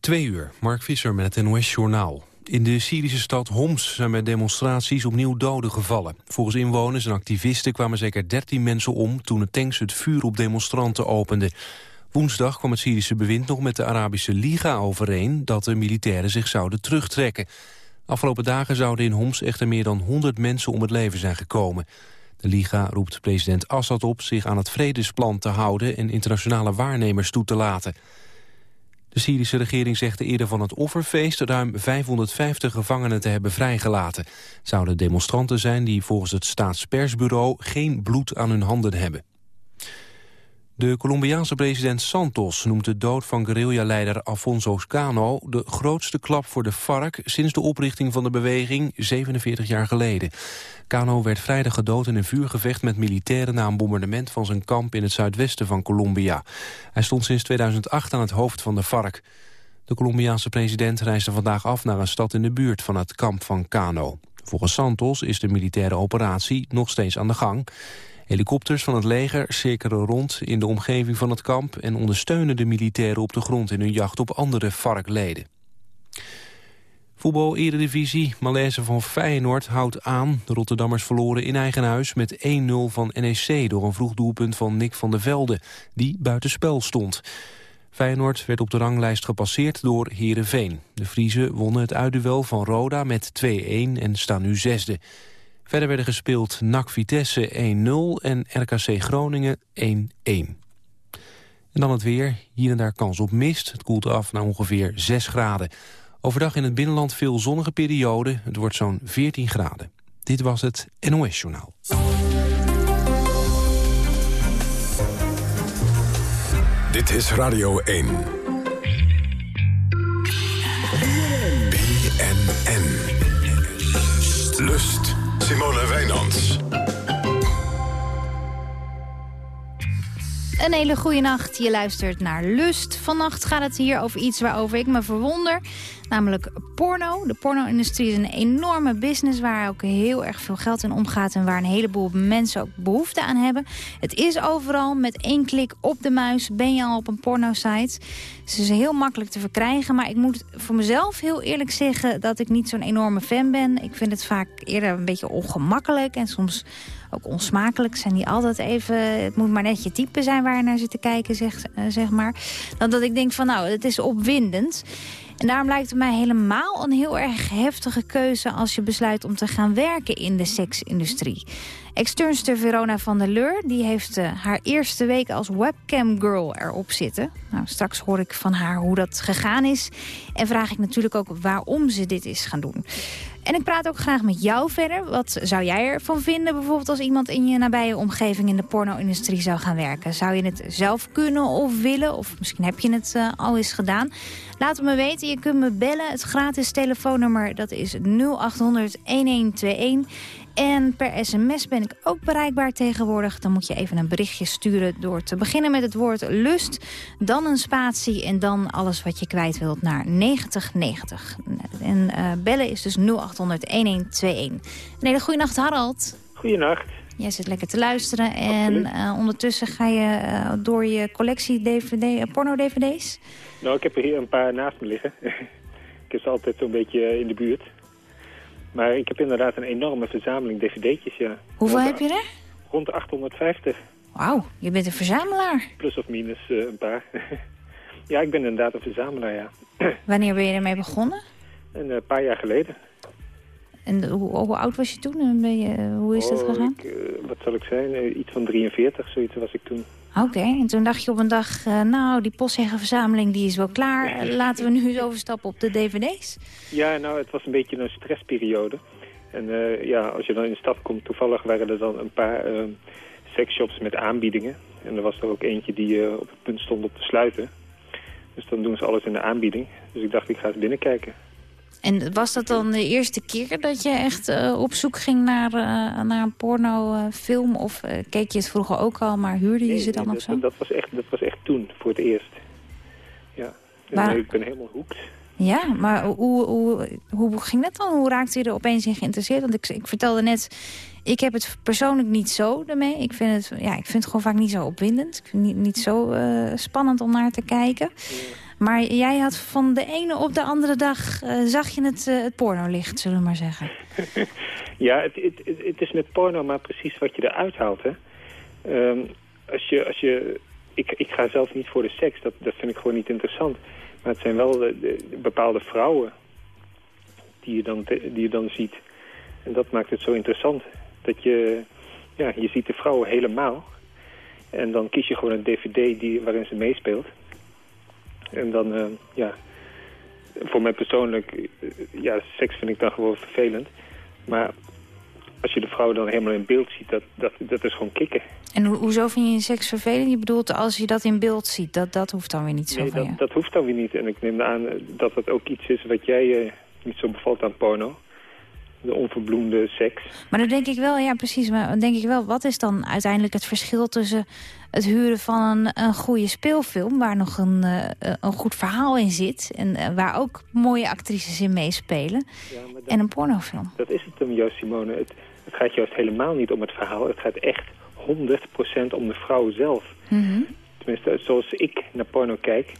Twee uur, Mark Visser met het NOS-journaal. In de Syrische stad Homs zijn bij demonstraties opnieuw doden gevallen. Volgens inwoners en activisten kwamen zeker 13 mensen om... toen de tanks het vuur op demonstranten openden. Woensdag kwam het Syrische bewind nog met de Arabische Liga overeen... dat de militairen zich zouden terugtrekken. Afgelopen dagen zouden in Homs echter meer dan 100 mensen om het leven zijn gekomen. De Liga roept president Assad op zich aan het vredesplan te houden... en internationale waarnemers toe te laten... De Syrische regering zegt eerder van het offerfeest ruim 550 gevangenen te hebben vrijgelaten. zouden demonstranten zijn die volgens het staatspersbureau geen bloed aan hun handen hebben. De Colombiaanse president Santos noemt de dood van guerrilla-leider Alfonso Cano de grootste klap voor de FARC sinds de oprichting van de beweging 47 jaar geleden. Cano werd vrijdag gedood in een vuurgevecht met militairen na een bombardement van zijn kamp in het zuidwesten van Colombia. Hij stond sinds 2008 aan het hoofd van de FARC. De Colombiaanse president reisde vandaag af naar een stad in de buurt van het kamp van Cano. Volgens Santos is de militaire operatie nog steeds aan de gang. Helikopters van het leger cirkelen rond in de omgeving van het kamp... en ondersteunen de militairen op de grond in hun jacht op andere FARC-leden. Voetbal Eredivisie, Malaise van Feyenoord houdt aan. De Rotterdammers verloren in eigen huis met 1-0 van NEC... door een vroeg doelpunt van Nick van der Velde, die buitenspel stond. Feyenoord werd op de ranglijst gepasseerd door Heerenveen. De Friese wonnen het uitduel van Roda met 2-1 en staan nu zesde. Verder werden gespeeld NAC Vitesse 1-0 en RKC Groningen 1-1. En dan het weer. Hier en daar kans op mist. Het koelt af naar ongeveer 6 graden. Overdag in het binnenland veel zonnige periode. Het wordt zo'n 14 graden. Dit was het NOS Journaal. Dit is Radio 1. BNN. Lust. Simone Wijnands. Een hele goede nacht. Je luistert naar Lust. Vannacht gaat het hier over iets waarover ik me verwonder. Namelijk porno. De porno-industrie is een enorme business waar ook heel erg veel geld in omgaat... en waar een heleboel mensen ook behoefte aan hebben. Het is overal. Met één klik op de muis ben je al op een porno-site. Het is heel makkelijk te verkrijgen. Maar ik moet voor mezelf heel eerlijk zeggen dat ik niet zo'n enorme fan ben. Ik vind het vaak eerder een beetje ongemakkelijk en soms ook onsmakelijk. Zijn die altijd even... Het moet maar net je type zijn waar je naar zit te kijken, zeg, eh, zeg maar. Dan dat ik denk van nou, het is opwindend. En daarom lijkt het mij helemaal een heel erg heftige keuze... als je besluit om te gaan werken in de seksindustrie. Externster Verona van der Leur die heeft uh, haar eerste week als webcam girl erop zitten. Nou, straks hoor ik van haar hoe dat gegaan is. En vraag ik natuurlijk ook waarom ze dit is gaan doen. En ik praat ook graag met jou verder. Wat zou jij ervan vinden bijvoorbeeld als iemand in je nabije omgeving in de porno-industrie zou gaan werken? Zou je het zelf kunnen of willen? Of misschien heb je het uh, al eens gedaan. Laat het me weten. Je kunt me bellen. Het gratis telefoonnummer dat is 0800 1121. En per sms ben ik ook bereikbaar tegenwoordig. Dan moet je even een berichtje sturen door te beginnen met het woord lust. Dan een spatie en dan alles wat je kwijt wilt naar 9090. En uh, bellen is dus 0800 1121. Een hele goede nacht Harald. Goedenacht. Jij zit lekker te luisteren en uh, ondertussen ga je uh, door je collectie DVD, porno-dvd's? Nou, ik heb er hier een paar naast me liggen. ik heb ze altijd zo'n beetje in de buurt. Maar ik heb inderdaad een enorme verzameling dvd'tjes, ja. Hoeveel heb je er? Rond de 850. Wauw, je bent een verzamelaar. Plus of minus uh, een paar. ja, ik ben inderdaad een verzamelaar, ja. Wanneer ben je ermee begonnen? Een uh, paar jaar geleden. En hoe, hoe, oud was je toen? En ben je, hoe is oh, dat gegaan? Ik, uh, wat zal ik zijn? iets van 43, zoiets was ik toen. Oké, okay. en toen dacht je op een dag, uh, nou, die postzeggenverzameling die is wel klaar. Laten we nu eens overstappen op de dvd's? Ja, nou, het was een beetje een stressperiode. En uh, ja, als je dan in de stad komt, toevallig waren er dan een paar uh, sexshops met aanbiedingen. En er was er ook eentje die op het punt stond om te sluiten. Dus dan doen ze alles in de aanbieding. Dus ik dacht, ik ga eens binnenkijken. En was dat dan de eerste keer dat je echt uh, op zoek ging naar, uh, naar een pornofilm? Uh, of keek je het vroeger ook al, maar huurde je nee, ze dan nee, of zo? Dat, dat, was echt, dat was echt toen, voor het eerst. Ja, maar, ik ben helemaal hoekt. Ja, maar hoe, hoe, hoe ging dat dan? Hoe raakte je er opeens in geïnteresseerd? Want ik, ik vertelde net, ik heb het persoonlijk niet zo ermee. Ik vind het, ja, ik vind het gewoon vaak niet zo opwindend. Ik vind het niet, niet zo spannend om naar te kijken. Ja. Maar jij had van de ene op de andere dag... Uh, zag je het, uh, het pornolicht, zullen we maar zeggen. ja, het, het, het, is met porno maar precies wat je eruit haalt. Hè? Um, als je, als je, ik, ik ga zelf niet voor de seks, dat, dat vind ik gewoon niet interessant. Maar het zijn wel de bepaalde vrouwen die je, dan, die je dan ziet. En dat maakt het zo interessant. Dat je, ja, je ziet de vrouwen helemaal. En dan kies je gewoon een dvd die, waarin ze meespeelt. En dan, uh, ja, voor mij persoonlijk, uh, ja, seks vind ik dan gewoon vervelend. Maar als je de vrouw dan helemaal in beeld ziet, dat, dat, dat is gewoon kicken. En ho hoezo vind je seks vervelend? Je bedoelt als je dat in beeld ziet, dat, dat hoeft dan weer niet zo nee, van dat, dat hoeft dan weer niet. En ik neem aan dat dat ook iets is wat jij uh, niet zo bevalt aan porno de onverbloemde seks. Maar dan denk ik wel, ja precies, maar dan denk ik wel... wat is dan uiteindelijk het verschil tussen het huren van een, een goede speelfilm... waar nog een, uh, een goed verhaal in zit... en uh, waar ook mooie actrices in meespelen... Ja, dat, en een pornofilm? Dat is het hem juist, Simone. Het, het, gaat juist helemaal niet om het verhaal. Het gaat echt 100% om de vrouw zelf. Mm -hmm. Tenminste, zoals ik naar porno kijk...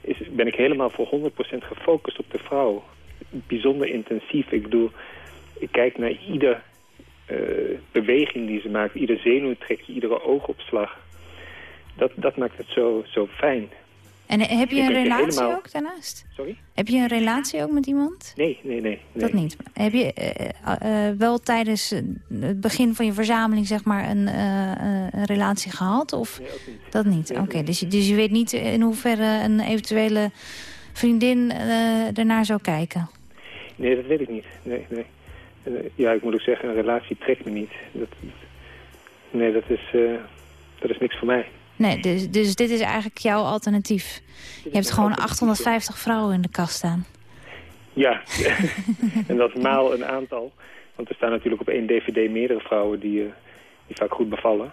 Is, ben ik helemaal voor 100% gefocust op de vrouw. Bijzonder intensief. Ik bedoel ik kijk naar ieder uh, beweging die ze maakt, ieder zenuwtrekje, iedere oogopslag. Dat, dat maakt het zo, zo fijn. En heb je een relatie helemaal... ook daarnaast? Sorry? Heb je een relatie ook met iemand? Nee, nee, nee. nee. Dat niet. Heb je uh, uh, wel tijdens het begin van je verzameling zeg maar een, een relatie gehad? Of nee, ook niet. Dat niet? Nee, Oké, okay. dus, dus je weet niet in hoeverre een eventuele vriendin ernaar zou kijken? Nee, dat weet ik niet. Nee, nee. Ja, ik moet ook zeggen, een relatie trekt me niet. Dat, nee, dat is, uh, dat is niks voor mij. Nee, dus, dus dit is eigenlijk jouw alternatief. Je hebt gewoon 850 vrouwen in de kast staan. Ja, en dat maal een aantal. Want er staan natuurlijk op één dvd meerdere vrouwen die, uh, die vaak goed bevallen.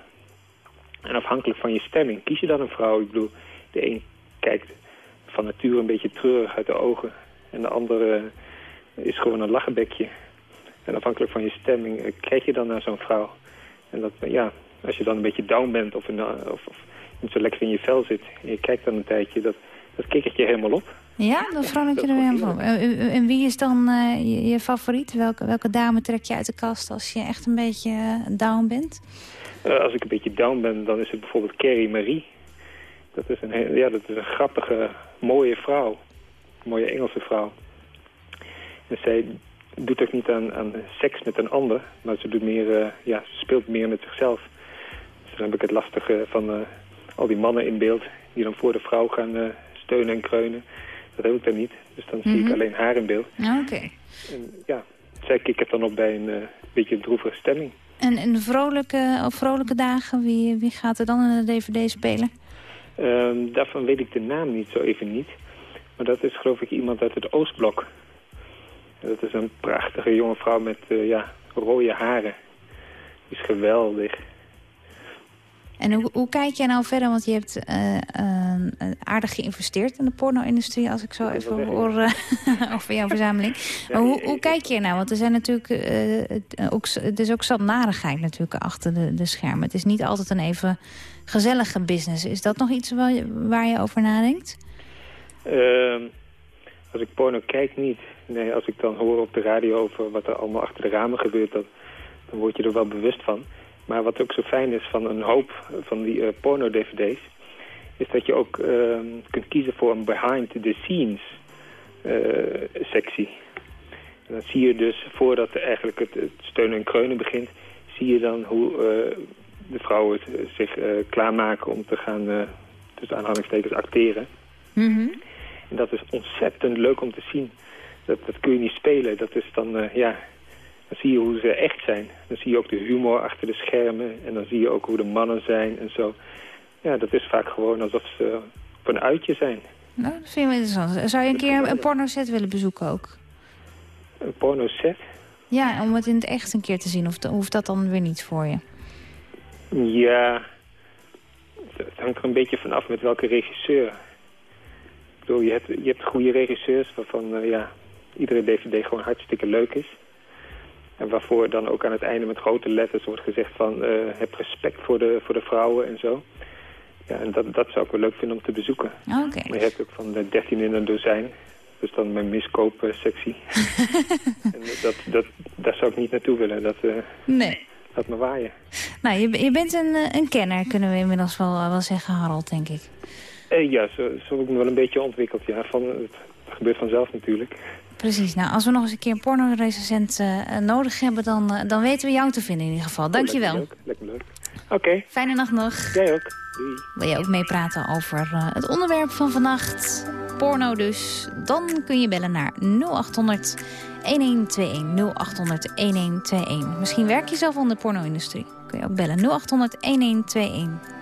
En afhankelijk van je stemming kies je dan een vrouw. Ik bedoel, de een kijkt van nature een beetje treurig uit de ogen. En de andere is gewoon een lachenbekje. En afhankelijk van je stemming uh, krijg je dan naar zo'n vrouw. En dat, ja, als je dan een beetje down bent of, in, of, of, niet zo lekker in je vel zit... en je kijkt dan een tijdje, dat, dat kikkert je helemaal op. Ja, dan vrolijk je er weer helemaal op. En wie is dan uh, je, je, favoriet? Welke, welke dame trek je uit de kast als je echt een beetje down bent? Uh, als ik een beetje down ben, dan is het bijvoorbeeld Carrie Marie. Dat is een, heel, ja, dat is een grappige, mooie vrouw. Een mooie Engelse vrouw. En zij doet ook niet aan, aan seks met een ander, maar ze, doet meer, uh, ja, ze speelt meer met zichzelf. Dus dan heb ik het lastige van uh, al die mannen in beeld die dan voor de vrouw gaan uh, steunen en kreunen. Dat heb ik dan niet, dus dan mm -hmm. zie ik alleen haar in beeld. Oké. Okay. Ja, zij kikkert dan op bij een beetje een droevige stemming. En in de vrolijke, of vrolijke dagen, wie, wie gaat er dan in de dvd spelen? Um, daarvan weet ik de naam niet, zo even niet. Maar dat is geloof ik iemand uit het Oostblok. Dat is een prachtige jonge vrouw met uh, ja, rode haren. Die is geweldig. En hoe, hoe kijk jij nou verder? Want je hebt uh, uh, aardig geïnvesteerd in de porno-industrie... als ik zo even hoor over jouw verzameling. Ja, maar hoe, hoe kijk je nou? Want er zijn natuurlijk het, ook, is ook zat narigheid natuurlijk achter de, de schermen. Het is niet altijd een even gezellige business. Is dat nog iets waar je, waar je over nadenkt? Ehm, als ik porno kijk, niet. Nee, als ik dan hoor op de radio over wat er allemaal achter de ramen gebeurt... Dan, dan word je er wel bewust van. Maar wat ook zo fijn is van een hoop van die eh, porno-dvd's... is dat je ook ehm, kunt kiezen voor een behind-the-scenes eh, sectie. En dan zie je dus, voordat eigenlijk het, het steunen en kreunen begint... zie je dan hoe eh, de vrouwen zich klaarmaken om te gaan, tussen aanhalingstekens, acteren. Mhm. En dat is ontzettend leuk om te zien. Dat, dat kun je niet spelen. Dat is dan, eh, ja, dan zie je hoe ze echt zijn. Dan zie je ook de humor achter de schermen. En dan zie je ook hoe de mannen zijn en zo. Ja, dat is vaak gewoon alsof ze op een uitje zijn. Nou, dat vind ik wel interessant. Zou je een keer een pornoset willen bezoeken ook? Een porno set. Ja, om het in het echt een keer te zien. Of hoeft dat dan weer niet voor je? Ja, het hangt er een beetje vanaf met welke regisseur. Ik bedoel, je hebt, je hebt goede regisseurs waarvan eh, ja, iedere dvd gewoon hartstikke leuk is. En waarvoor dan ook aan het einde met grote letters wordt gezegd van... eh, heb respect voor de, voor de vrouwen en zo. Ja, en dat, dat zou ik wel leuk vinden om te bezoeken. Oké. Maar je hebt ook van de 13 in een dozijn. Dus dan mijn miskoopsectie. en dat, dat, daar zou ik niet naartoe willen. Dat, uh, nee. Laat me waaien. Nou, je, je bent een, een kenner, kunnen we inmiddels wel, wel zeggen, Harold, denk ik. Eh, ja, zo, zo heb ik me wel een beetje ontwikkeld. Ja. Van, het gebeurt vanzelf natuurlijk. Precies. Nou, als we nog eens een keer een pornorecensent uh, nodig hebben... Dan, uh, dan weten we jou te vinden in ieder geval. Dankjewel. Oh, lekker leuk. Lekker leuk. Oké. Okay. Fijne nacht nog. Jij ook. Doei. Wil je ook meepraten over uh, het onderwerp van vannacht? Porno dus. Dan kun je bellen naar 0800 1121 0800 1121. Misschien werk je zelf in de porno-industrie. Kun je ook bellen 0800 1121.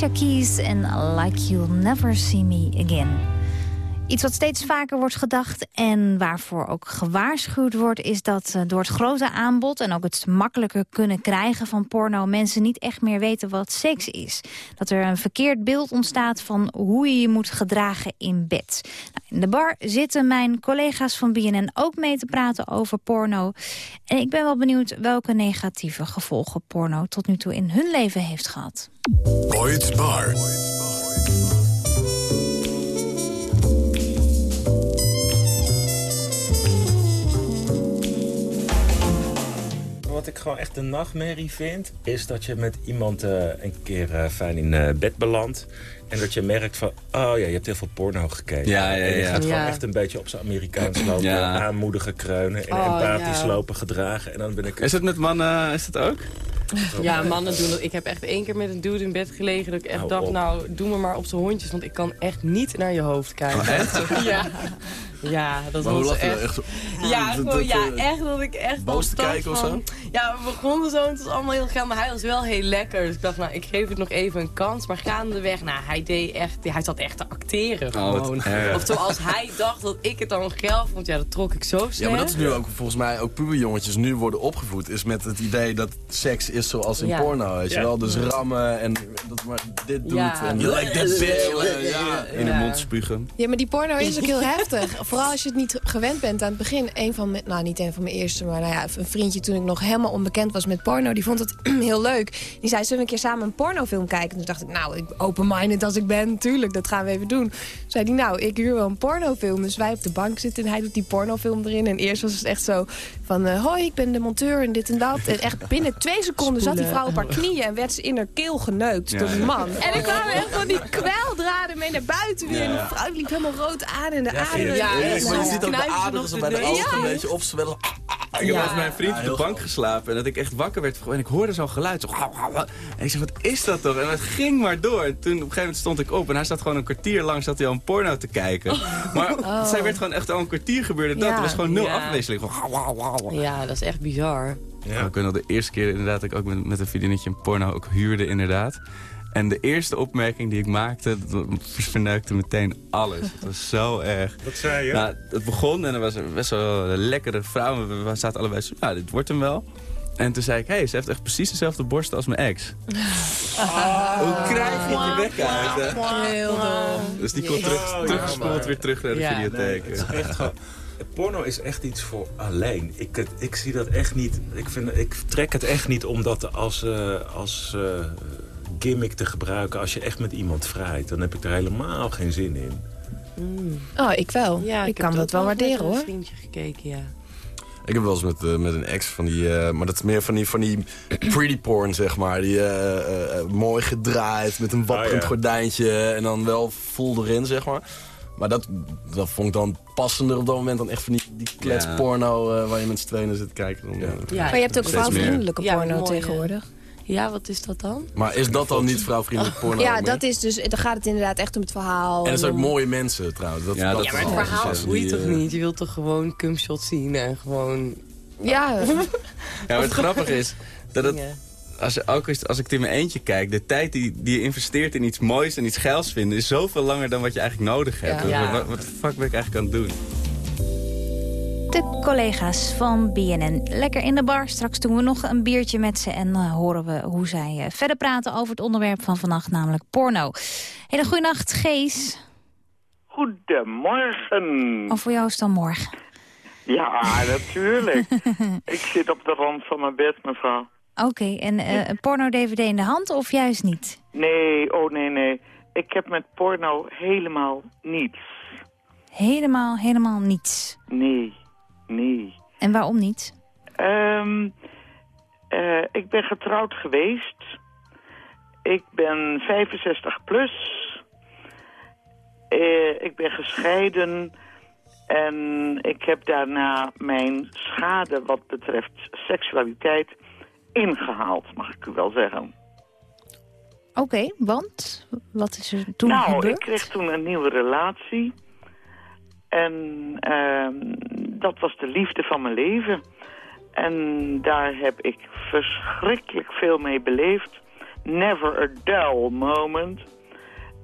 Alicia Keys en Like You'll Never See Me Again. Iets wat steeds vaker wordt gedacht en waarvoor ook gewaarschuwd wordt... is dat eh, door het grote aanbod en ook het makkelijker kunnen krijgen van porno... mensen niet echt meer weten wat seks is. Dat er een verkeerd beeld ontstaat van hoe je je moet gedragen in bed. Nou, in de bar zitten mijn collega's van BNN ook mee te praten over porno. En ik ben wel benieuwd welke negatieve gevolgen porno... tot nu toe in hun leven heeft gehad. Boyd's Bar. Wat ik gewoon echt een nachtmerrie vind... is dat je met iemand eh, een keer eh, fijn in eh, bed belandt... en dat je merkt van, oh ja, je hebt heel veel porno gekeken. Ja, ja, En je ja. gaat gewoon Ja. echt een beetje op zijn Amerikaans lopen... Ja. aanmoedigen, kreunen en Oh, empathisch ja. lopen gedragen. En dan ben ik... Is het met mannen, is dat ook? Ja, mannen doen dat. Ik heb echt één keer met een dude in bed gelegen... dat ik echt Hou dacht, op. nou, doe me maar op zijn hondjes... want ik kan echt niet naar je hoofd kijken. echt? Ja. Ja, dat Maar was echt... Ja, Dat- gewoon, dat, ja, eh, echt dat ik echt boos te kijken of van- zo? Ja, we begonnen zo en het was allemaal heel geil, maar hij was wel heel lekker. Dus ik dacht, nou, ik geef het nog even een kans. Maar gaandeweg, nou, hij deed echt, hij zat echt te acteren Oh, wat gewoon. of zoals hij dacht dat ik het dan geil vond, ja, dat trok ik zo snel. Ja, maar dat is nu ook volgens mij ook puberjongetjes nu worden opgevoed. Is met het idee dat seks is zoals in Ja. porno, weet je Ja. wel. Dus rammen en dat maar dit doet. Ja. En You like that bitch. Ja, in de mond spugen. Ja, maar die porno is ook heel heftig. Vooral als je het niet gewend bent aan het begin. Een van mijn, nou niet een van mijn eerste, maar nou ja, een vriendje toen ik nog helemaal onbekend was met porno. Die vond het heel leuk. Die zei, zullen we een keer samen een pornofilm kijken? Toen dacht ik, nou, open-minded als ik ben, tuurlijk, dat gaan we even doen. Toen zei hij, nou, ik huur wel een pornofilm. Dus wij op de bank zitten en hij doet die pornofilm erin. En eerst was het echt zo van, eh, hoi, ik ben de monteur en dit en dat. En echt binnen twee seconden zat die vrouw op haar knieën en werd ze in haar keel geneukt Ja, door die man. En ik kwam echt van die kweldraden mee naar buiten weer. En de vrouw liep helemaal rood aan en de aderen. Ja, Ja, maar je dan ziet ook de aderen zo bij de ogen een beetje opzwellen. Ik heb met mijn vriend Ja, op de bank geslapen. En dat ik echt wakker werd. En ik hoorde zo'n geluid. Zo, en ik zei, wat is dat toch? En het ging maar door. En toen op een gegeven moment stond ik op. En hij zat gewoon een kwartier lang zat hij al een porno te kijken. Maar zij werd gewoon echt al een kwartier gebeurde dat. Ja. Er was gewoon nul Ja. afwisseling. Gewoon, Ja, dat is echt bizar. Ja. Ik weet nog de eerste keer inderdaad dat ik ook met, met een vriendinnetje een porno ook huurde inderdaad. En de eerste opmerking die ik maakte, dat verneukte meteen alles. Het was zo erg. Wat zei je? Nou, het begon en er was een best wel een lekkere vrouw. We, zaten allebei zo, nou, dit wordt hem wel. En toen zei ik, hé, hey, ze heeft echt precies dezelfde borsten als mijn ex. Hoe krijg je je bek uit? hè? Heel dom. Dus die komt terug, Oh, teruggespoeld weer terug naar de Ja. videotheek. Het is echt gewoon... Porno is echt iets voor alleen. Ik, ik zie dat echt niet. Ik, vind, ik trek het echt niet om dat als, eh, als eh, gimmick te gebruiken. Als je echt met iemand vrijt, dan heb ik er helemaal geen zin in. Oh, ik wel. Ja, ik, heb kan dat wel waarderen een hoor. vriendje gekeken, ja. Ik heb wel eens met, eh, met een ex van die, eh, maar dat is meer van die, van die pretty porn, zeg maar. Die mooi gedraaid, met een wapperend Ah, ja. gordijntje en dan wel vol erin, zeg maar. Maar dat, dat vond ik dan passender op dat moment dan echt van die, die kletsporno eh, waar je met z'n tweeën naar zit te kijken. Dan, eh. ja Maar je hebt ook vrouwvriendelijke porno mooi, tegenwoordig. Ja, wat is dat dan? Maar is dat dan niet vrouwvriendelijk porno? ja, dat is dus, dan gaat het inderdaad echt om het verhaal. En dat zijn ook mooie mensen trouwens. Dat, Ja, dat Ja, maar is het verhaal boeit toch eh, niet? Je wilt toch gewoon cumshot zien en gewoon... Ja, Ja, maar het grappige is dat het. Als, ook als, als ik het in mijn eentje kijk, de tijd die, die je investeert in iets moois en iets geils vinden, is zoveel langer dan wat je eigenlijk nodig hebt. Ja. Wat, wat de fuck ben ik eigenlijk aan het doen? De collega's van BNN. Lekker in de bar. Straks doen we nog een biertje met ze en eh, horen we hoe zij eh, verder praten over het onderwerp van vannacht, namelijk porno. Hele goede nacht, Gees. Goedemorgen. Of voor jou is het dan morgen. Ja, natuurlijk. ik zit op de rand van mijn bed, mevrouw. Oké, en eh, een porno-dvd in de hand of juist niet? Nee, oh nee, nee. Ik heb met porno helemaal niets. Helemaal, helemaal niets. Nee, nee. En waarom niet? Ehm, eh, ik ben getrouwd geweest. Ik ben 65 plus. Eh, ik ben gescheiden. En ik heb daarna mijn schade wat betreft seksualiteit ingehaald, mag ik u wel zeggen. Oké, want? Wat is er toen nou, gebeurd? ik kreeg toen een nieuwe relatie. En ehm, dat was de liefde van mijn leven. En daar heb ik verschrikkelijk veel mee beleefd. Never a dull moment.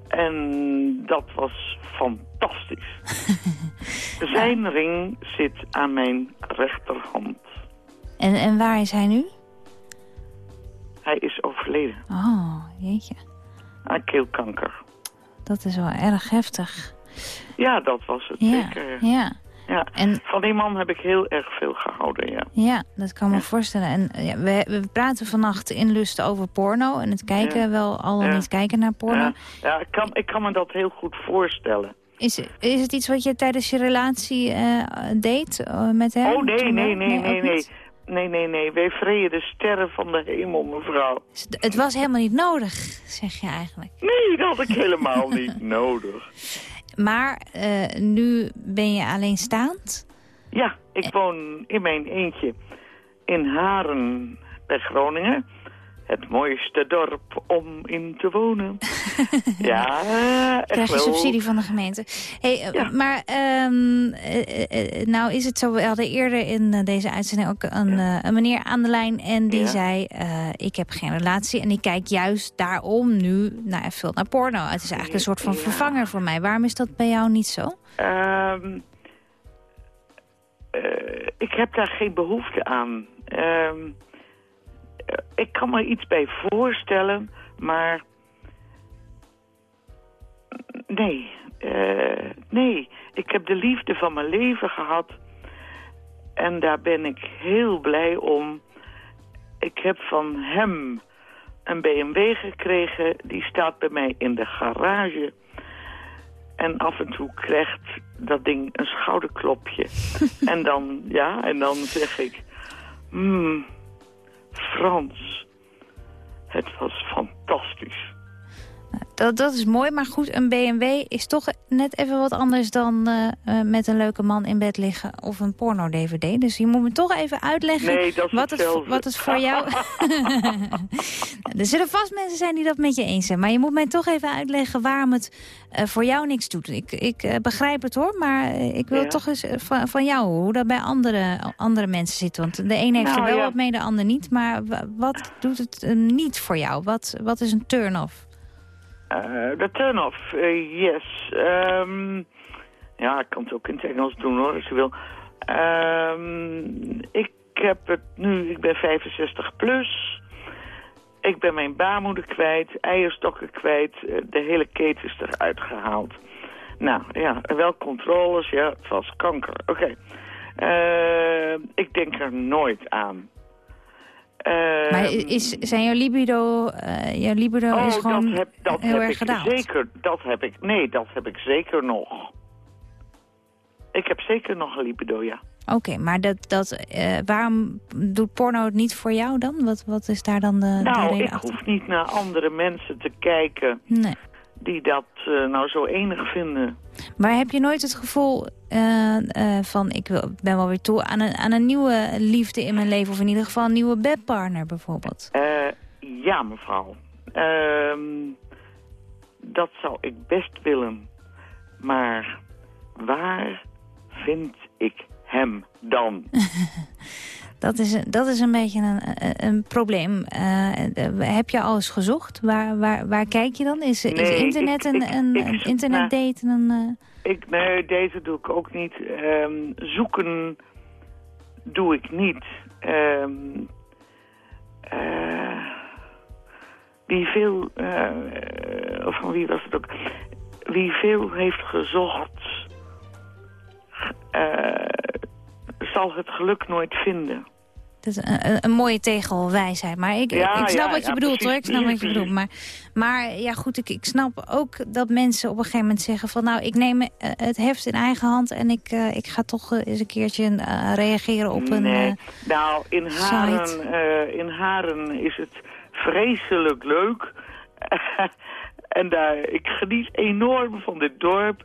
En dat was fantastisch. Zijn ring zit aan mijn rechterhand. En, en waar is hij nu? Hij is overleden Oh, jeetje. aan keelkanker. Dat is wel erg heftig. Ja, dat was het Ja, zeker. ja. Ja. En Van die man heb ik heel erg veel gehouden, ja. Ja, dat kan me voorstellen. En ja, we, we praten vannacht in Lust over porno. En het kijken wel al dan niet kijken naar porno. Ja, ja ik, kan, ik kan me dat heel goed voorstellen. Is, is het iets wat je tijdens je relatie eh, deed eh, met hem? oh nee, nee, nee, nee, nee. Nee, nee, nee. Wij vreden de sterren van de hemel, mevrouw. Het was helemaal niet nodig, zeg je eigenlijk. Nee, dat had ik helemaal niet nodig. Maar eh, nu ben je alleenstaand. Ja, ik woon in mijn eentje in Haren bij Groningen. Het mooiste dorp om in te wonen. ja, echt Krijg je subsidie van de gemeente. Hey, eh, Maar eh, nou is het zo, we hadden eerder in deze uitzending ook een, een meneer aan de lijn. En die Ja. zei, ik heb geen relatie. En ik kijk juist daarom nu naar, veel naar porno. Het is eigenlijk een soort van vervanger voor mij. Waarom is dat bij jou niet zo? Ehm, eh, ik heb daar geen behoefte aan. Ehm, eh, ik kan me iets bij voorstellen, maar... Nee, eh, nee. Ik heb de liefde van mijn leven gehad. En daar ben ik heel blij om. Ik heb van hem een BMW gekregen. Die staat bij mij in de garage. En af en toe krijgt dat ding een schouderklopje. en dan, ja, en dan zeg ik... Hmm, Frans, het was fantastisch. Dat, dat is mooi, maar goed, een BMW is toch net even wat anders dan eh, eh, met een leuke man in bed liggen of een porno-dvd. Dus je moet me toch even uitleggen Nee, dat is wat, het, wat het voor jou... er zullen vast mensen zijn die dat met je eens zijn, maar je moet mij toch even uitleggen waarom het eh, voor jou niks doet. Ik, ik begrijp het hoor, maar ik wil Ja. toch eens van, van jou hoe dat bij andere, andere mensen zit. Want de een heeft Nou, er wel ja. wat mee, de ander niet. Maar wa- wat doet het niet voor jou? Wat, wat is een turn-off? Eh, De turn-off, eh, yes. Ehm, ja, ik kan het ook in het Engels doen hoor, als je wil. Ehm, ik heb het nu, ik ben 65 plus. Ik ben mijn baarmoeder kwijt, eierstokken kwijt. eh, De hele keten is eruit gehaald. Nou ja, wel controles, ja, was kanker. Oké. Eh, ik denk er nooit aan. Maar Ehm, is, zijn jouw libido, eh jouw libido oh, is gewoon dat heb, dat heel heb erg ik gedaald? Zeker, dat heb ik, nee, dat heb ik zeker nog. Ik heb zeker nog een libido, ja. Oké, maar dat, dat, eh, waarom doet porno het niet voor jou dan? Wat, wat is daar dan de, nou, ik achter? hoef niet naar andere mensen te kijken Nee. die dat eh, nou zo enig vinden. Maar heb je nooit het gevoel eh, eh, van... ik wil, ben wel weer toe aan een, aan een nieuwe liefde in mijn leven... of in ieder geval een nieuwe bedpartner bijvoorbeeld? Eh, ja, mevrouw. Ehm, dat zou ik best willen. Maar waar vind ik hem dan? Dat is, een- dat is een beetje een, een, probleem. Eh, eh, heb je al eens gezocht? Waar, waar, waar kijk je dan? Is, internet ik- een, ik- een, ik een zoek internetdate? Een, eh, Ik, nee, deze doe ik ook niet. Ehm, zoeken doe ik niet. Ehm, eh, wie veel... of van wie was het ook? Wie veel heeft gezocht... zal het geluk nooit vinden. Dat is een, mooie tegelwijsheid. Maar ik, Ja, ik snap ja, wat je bedoelt precies, hoor. Ik snap wat je bedoelt. Maar, maar ja goed, ik, ik snap ook dat mensen op een gegeven moment zeggen van... nou, ik neem eh, het heft in eigen hand en ik, eh, ik ga toch eh, eens een keertje reageren op een... Nee. nou, in. Haren, in Haren is het vreselijk leuk. en daar, ik geniet enorm van dit dorp.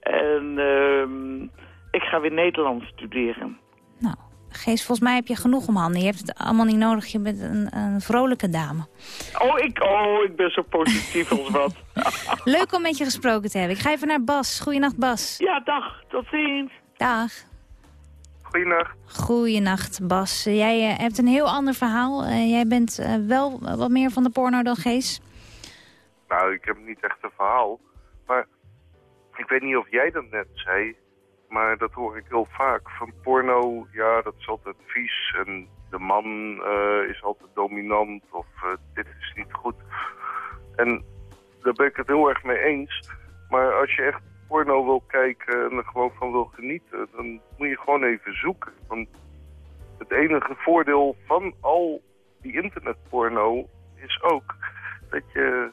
En ehm, ik ga weer Nederlands studeren. nou, Gees, volgens mij heb je genoeg om handen. Je hebt het allemaal niet nodig. Je bent een, een vrolijke dame. Oh ik, oh, ik ben zo positief als wat. Leuk om met je gesproken te hebben. Ik ga even naar Bas. Goeienacht, Bas. Ja, dag. Tot ziens. Dag. Goeienacht. Goeienacht, Bas. Jij eh, hebt een heel ander verhaal. Eh, jij bent eh, wel wat meer van de porno dan Gees. Nou, ik heb niet echt een verhaal. Maar ik weet niet of jij dat net zei. Maar dat hoor ik heel vaak. Van porno, ja, dat is altijd vies. En de man eh, is altijd dominant. Of eh, dit is niet goed. En daar ben ik het heel erg mee eens. Maar als je echt porno wil kijken en er gewoon van wil genieten... dan moet je gewoon even zoeken. Want het enige voordeel van al die internetporno is ook... dat je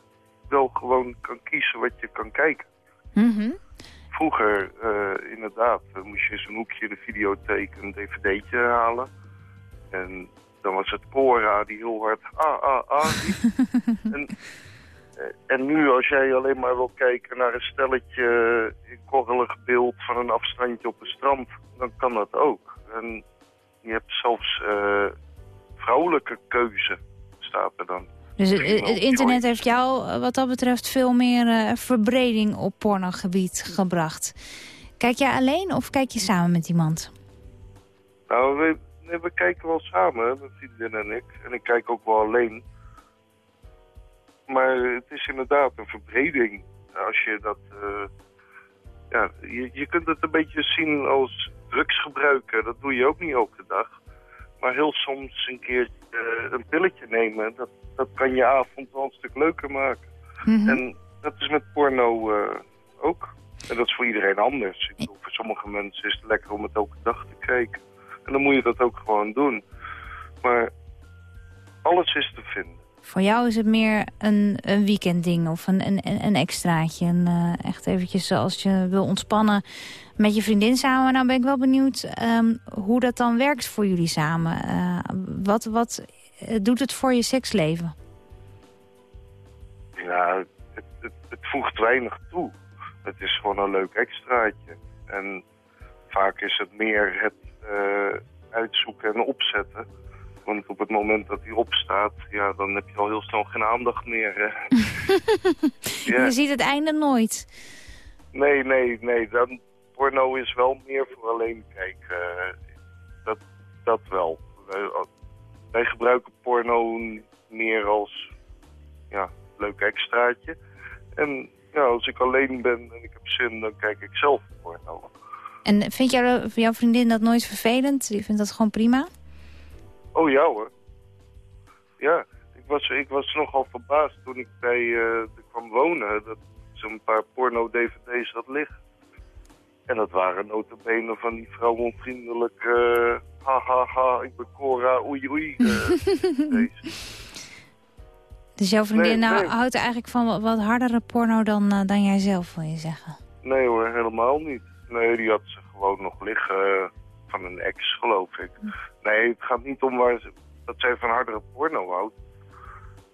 wel gewoon kan kiezen wat je kan kijken. Mhm. Vroeger, eh, inderdaad, eh, moest je in zo'n hoekje in de videotheek een dvd'tje halen. En dan was het Cora die heel hard ah, ah, ah en, eh, en nu als jij alleen maar wil kijken naar een stelletje in korrelig beeld van een afstandje op een strand, dan kan dat ook. En je hebt zelfs vrouwelijke keuze, staat er dan. Dus het, internet heeft jou eh, wat dat betreft veel meer eh, verbreding op pornogebied gebracht. Kijk jij alleen of kijk je samen met iemand? Nou, we, kijken wel samen, mijn vriendin en ik. En ik kijk ook wel alleen. Maar het is inderdaad een verbreding. Als je dat... eh, ja, je, je kunt het een beetje zien als drugsgebruiken. Dat doe je ook niet elke dag. Maar heel soms een keer eh, een pilletje nemen, dat, dat kan je avond wel een stuk leuker maken. Mhm. En dat is met porno eh, ook. En dat is voor iedereen anders. Ik bedoel, voor sommige mensen is het lekker om het elke dag te kijken. En dan moet je dat ook gewoon doen. Maar alles is te vinden. Voor jou is het meer een, een weekendding of een, een, een extraatje. Eh, echt eventjes als je wil ontspannen met je vriendin samen. Nou ben ik wel benieuwd ehm, hoe dat dan werkt voor jullie samen. Eh, wat wat eh, doet het voor je seksleven? Ja, het, het, voegt weinig toe. Het is gewoon een leuk extraatje. En vaak is het meer het uitzoeken en opzetten. Want op het moment dat hij opstaat, ja, dan heb je al heel snel geen aandacht meer. Ja. Je ziet het einde nooit. Nee, nee, nee. Dan, porno is wel meer voor alleen kijken. Dat, dat wel. Wij, wij gebruiken porno meer als ja, leuk extraatje. En ja, als ik alleen ben en ik heb zin, dan kijk ik zelf porno. En vind jou, jouw vriendin dat nooit vervelend? Die vindt dat gewoon prima? Oh ja hoor. Ja, ik was, ik was nogal verbaasd toen ik bij eh er kwam wonen. Dat zo'n paar porno-dvd's had liggen. En dat waren notabene van die vrouwenvriendelijke... ha ha ha, ik ben Cora, oei oei. eh, DVD's. Dus jouw vriendin Nee, nou, nee. houdt eigenlijk van wat, wat hardere porno dan, eh, dan jijzelf, wil je zeggen? Nee hoor, helemaal niet. Nee, die had ze gewoon nog liggen eh, van een ex, geloof ik. Nee, het gaat niet om waar ze, dat zij van hardere porno houdt.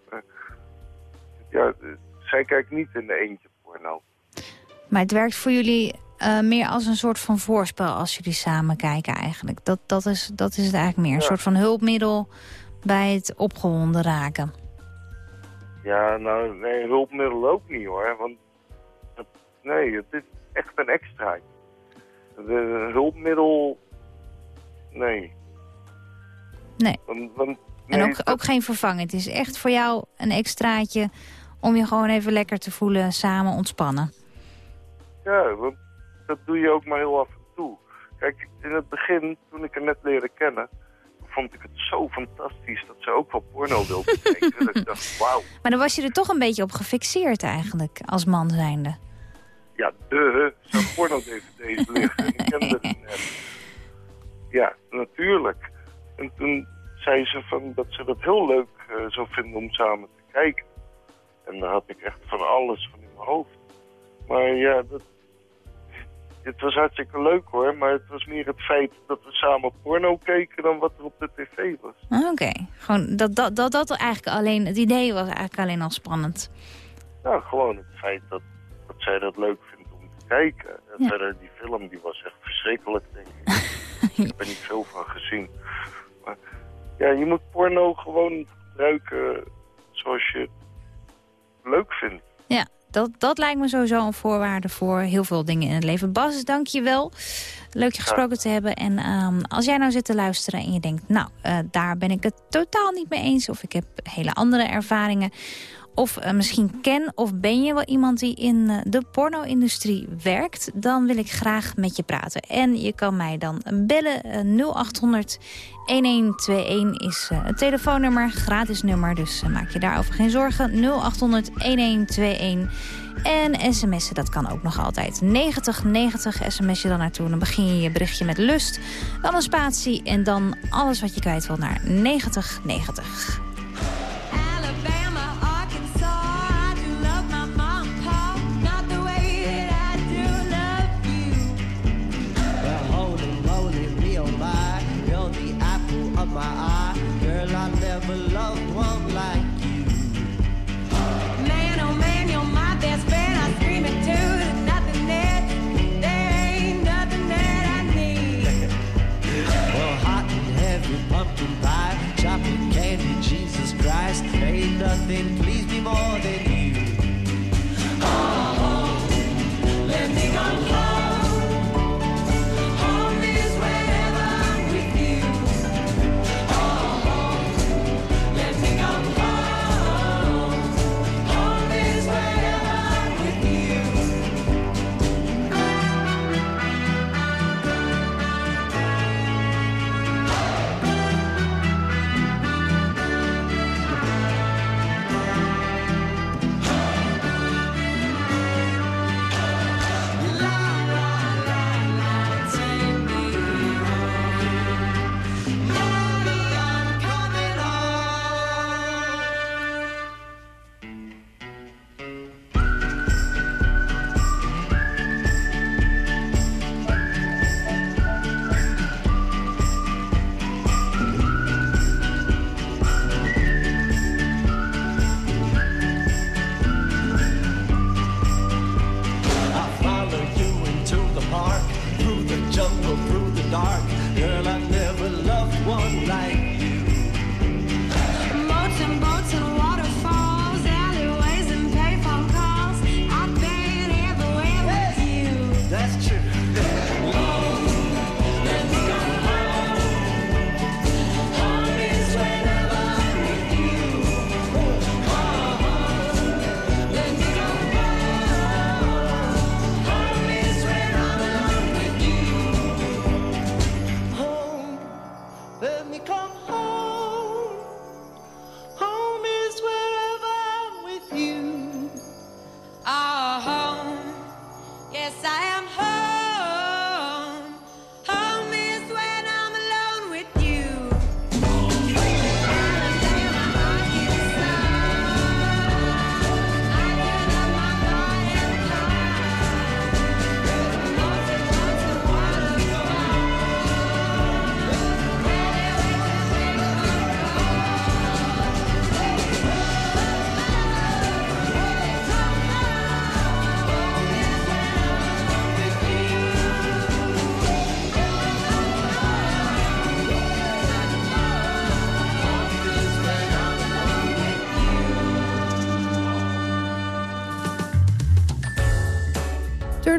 Eh, ja, zij kijkt niet in de eentje porno. Maar het werkt voor jullie eh, meer als een soort van voorspel als jullie samen kijken eigenlijk. Dat, dat, is, dat is het eigenlijk meer. Een soort van hulpmiddel bij het opgewonden raken. Ja, nou, nee, hulpmiddel ook niet hoor. Want, nee, het is echt een extraatje. De hulpmiddel, nee. Nee. Want, want, En ook, ook geen vervanging. Het is echt voor jou een extraatje om je gewoon even lekker te voelen, samen ontspannen. Ja, want dat doe je ook maar heel af en toe. Kijk, in het begin, toen ik haar net leerde kennen, vond ik het zo fantastisch dat ze ook wel porno wilde kijken. dat ik dacht, wauw, Maar dan was je er toch een beetje op gefixeerd eigenlijk, als man zijnde. ja, de, zo'n porno-dvd's liggen. Ik kende die net. Ja, natuurlijk. En toen zei ze van dat ze dat heel leuk eh, zou vinden om samen te kijken. En daar had ik echt van alles van in mijn hoofd. Maar ja, dat, het was hartstikke leuk hoor. Maar het was meer het feit dat we samen porno keken dan wat er op de tv was. Ah, Oké, gewoon dat, dat, dat, dat eigenlijk alleen, het idee was eigenlijk alleen al spannend. Nou, gewoon het feit dat, dat zij dat leuk vindt om te kijken. En Ja. verder, die film die was echt verschrikkelijk, denk ik. ik heb er niet veel van gezien. Maar ja, je moet porno gewoon gebruiken zoals je leuk vindt. Ja, dat, dat lijkt me sowieso een voorwaarde voor heel veel dingen in het leven. Bas, dank je wel. Leuk je gesproken te hebben. En ehm, als jij nou zit te luisteren en je denkt... nou, eh, daar ben ik het totaal niet mee eens... of ik heb hele andere ervaringen... Of eh, misschien ken of ben je wel iemand die in eh, de porno-industrie werkt... dan wil ik graag met je praten. En je kan mij dan bellen. Eh, 0800 1121 is een telefoonnummer, gratis nummer. Dus maak je daarover geen zorgen. 0800 1121. En sms'en, dat kan ook nog altijd. 90, 90 sms je dan naartoe. Dan begin je je berichtje met lust, dan een spatie... en dan alles wat je kwijt wil naar 90, 90. my eye. Girl, I never loved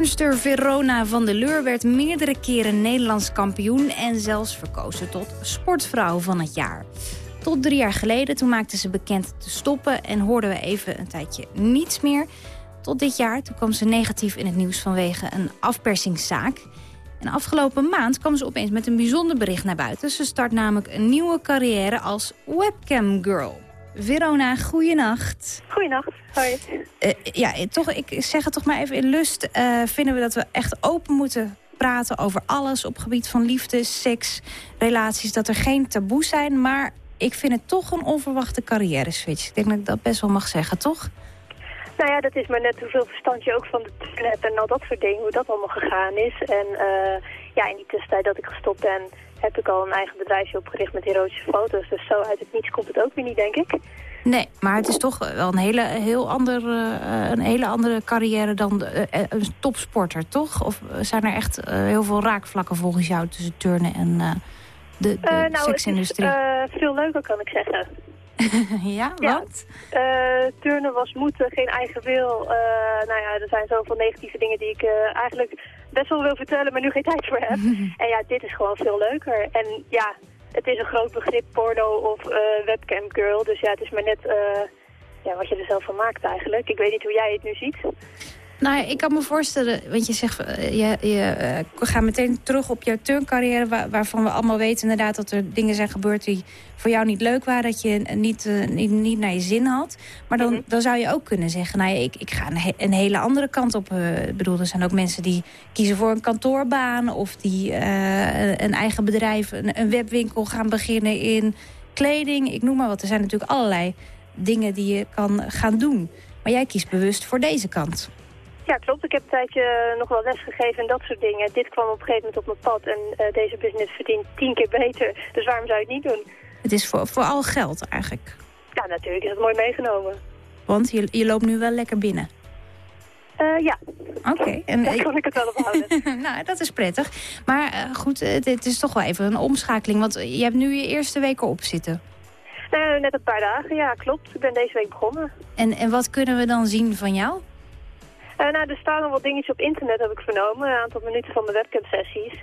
Turnster Verona van der Leur werd meerdere keren Nederlands kampioen... en zelfs verkozen tot sportvrouw van het jaar. Tot drie jaar geleden, toen maakte ze bekend te stoppen... en hoorden we even een tijdje niets meer. Tot dit jaar, toen kwam ze negatief in het nieuws vanwege een afpersingszaak. En afgelopen maand kwam ze opeens met een bijzonder bericht naar buiten. Ze start namelijk een nieuwe carrière als webcam girl. Verona, goeienacht. Goeienacht, hoi. Eh, ja, eh, toch, ik zeg het toch maar even in lust. eh, vinden we dat we echt open moeten praten over alles op gebied van liefde, seks, relaties. Dat er geen taboes zijn, maar ik vind het toch een onverwachte carrière switch. Ik denk dat ik dat best wel mag zeggen, toch? Nou ja, dat is maar net hoeveel verstand je ook van de toilet en al dat soort dingen, hoe dat allemaal gegaan is. En ja, in die tussentijd dat ik gestopt ben, heb ik al een eigen bedrijfje opgericht met erotische foto's. Dus zo uit het niets komt het ook weer niet, denk ik. Nee, maar het is toch wel een hele, heel ander, eh, een hele andere carrière dan eh, eh, een topsporter, toch? Of zijn er echt heel veel raakvlakken volgens jou tussen turnen en de, de nou, het is seksindustrie? veel leuker, kan ik zeggen. ja, Ja. wat? Eh, turnen was moeten, geen eigen wil. Nou ja, er zijn zoveel negatieve dingen die ik eigenlijk best wel wil vertellen, maar nu geen tijd voor heb. en ja, dit is gewoon veel leuker. En ja, het is een groot begrip, porno of eh, webcam girl. Dus ja, het is maar net eh, ja, wat je er zelf van maakt eigenlijk. Ik weet niet hoe jij het nu ziet. Nou, ja, ik kan me voorstellen, want je zegt, eh, je, je eh, we gaan meteen terug op jouw turncarrière, waar- waarvan we allemaal weten inderdaad dat er dingen zijn gebeurd die voor jou niet leuk waren, dat je eh, niet, niet, niet naar je zin had. Maar dan, dan zou je ook kunnen zeggen, nou ja, ik, ik ga een, he- een hele andere kant op. Ik bedoel, er zijn ook mensen die kiezen voor een kantoorbaan of die een eigen bedrijf, een, een webwinkel gaan beginnen in kleding. Ik noem maar wat. Er zijn natuurlijk allerlei dingen die je kan gaan doen. Maar jij kiest bewust voor deze kant. Ja, klopt. Ik heb een tijdje nog wel les gegeven en dat soort dingen. Dit kwam op een gegeven moment op mijn pad en eh, deze business verdient tien keer beter. Dus waarom zou je het niet doen? Het is voor, voor al geld eigenlijk. Ja, natuurlijk is het mooi meegenomen. Want je, je loopt nu wel lekker binnen. Eh, ja, Oké. en daar kan ik het wel op houden. nou, dat is prettig. Maar eh, goed, het, het is toch wel even een omschakeling. Want je hebt nu je eerste weken op zitten. Eh, net een paar dagen, ja, klopt. Ik ben deze week begonnen. En, en wat kunnen we dan zien van jou? Eh, nou, er staan nog wat dingetjes op internet, heb ik vernomen. Een aantal minuten van de webcam-sessies.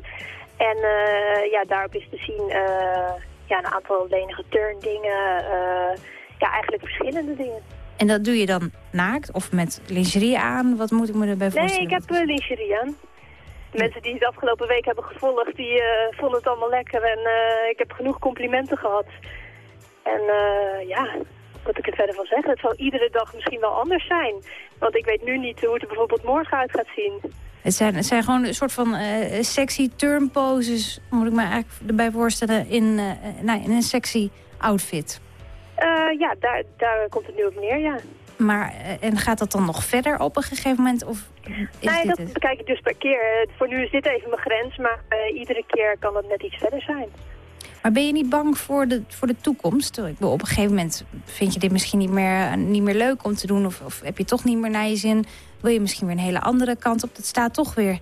En eh, ja, daarop is te zien eh, ja, een aantal lenige turndingen. ja, eigenlijk verschillende dingen. En dat doe je dan naakt of met lingerie aan? Wat moet ik me erbij Nee, voorstellen? ik heb lingerie aan. De mensen die het afgelopen week hebben gevolgd, die vonden het allemaal lekker. En ik heb genoeg complimenten gehad. En eh, ja, moet ik er verder van zeggen? Het zal iedere dag misschien wel anders zijn. Want ik weet nu niet hoe het er bijvoorbeeld morgen uit gaat zien. Het zijn, het zijn gewoon een soort van eh, sexy turn poses, moet ik me eigenlijk erbij voorstellen, in, eh, nou, in een sexy outfit. Eh, ja, daar, daar komt het nu op neer, ja. Maar, en gaat dat dan nog verder op een gegeven moment? Of is nee, dat bekijk ik dus per keer. Voor nu is dit even mijn grens, maar iedere keer kan dat net iets verder zijn. Maar ben je niet bang voor de, voor de toekomst? Ik bedoel, op een gegeven moment vind je dit misschien niet meer, niet meer leuk om te doen... Of, of heb je toch niet meer naar je zin? Wil je misschien weer een hele andere kant op? Dat staat toch weer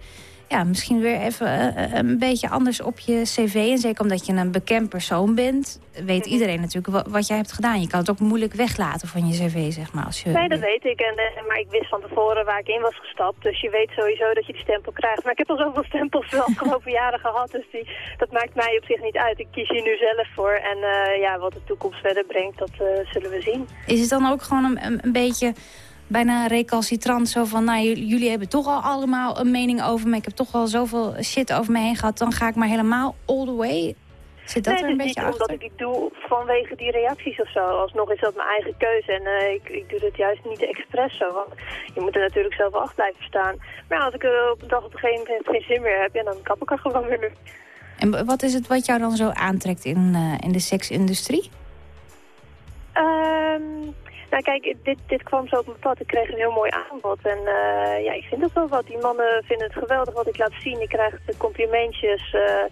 ja, misschien weer even eh, een beetje anders op je cv. En zeker omdat je een bekend persoon bent... weet iedereen natuurlijk wa- wat jij hebt gedaan. Je kan het ook moeilijk weglaten van je cv, zeg maar. Als je, Nee, dat weet ik. En, eh, maar ik wist van tevoren waar ik in was gestapt. Dus je weet sowieso dat je die stempel krijgt. Maar ik heb al zoveel stempels de afgelopen jaren gehad. Dus die, dat maakt mij op zich niet uit. Ik kies hier nu zelf voor. En eh, ja, wat de toekomst verder brengt, dat eh, zullen we zien. Is het dan ook gewoon een, een beetje bijna recalcitrant? Zo van, nou, jullie hebben toch al allemaal een mening over me. Ik heb toch al zoveel shit over me heen gehad. Dan ga ik maar helemaal all the way. Zit dat nee, er een beetje niet achter? omdat ik het doe vanwege die reacties of zo. Alsnog is dat mijn eigen keuze. En eh, ik, ik doe het juist niet expres zo. Want je moet er natuurlijk zelf wel af blijven staan. Maar ja, als ik er op een dag op een gegeven moment geen zin meer heb... Ja, dan kap ik er gewoon weer mee. En wat is het wat jou dan zo aantrekt in, eh, in de seksindustrie? Ehm, nou kijk, dit, dit kwam zo op mijn pad. Ik kreeg een heel mooi aanbod. En eh, ja, ik vind het wel wat. Die mannen vinden het geweldig wat ik laat zien. Ik krijg complimentjes. eh,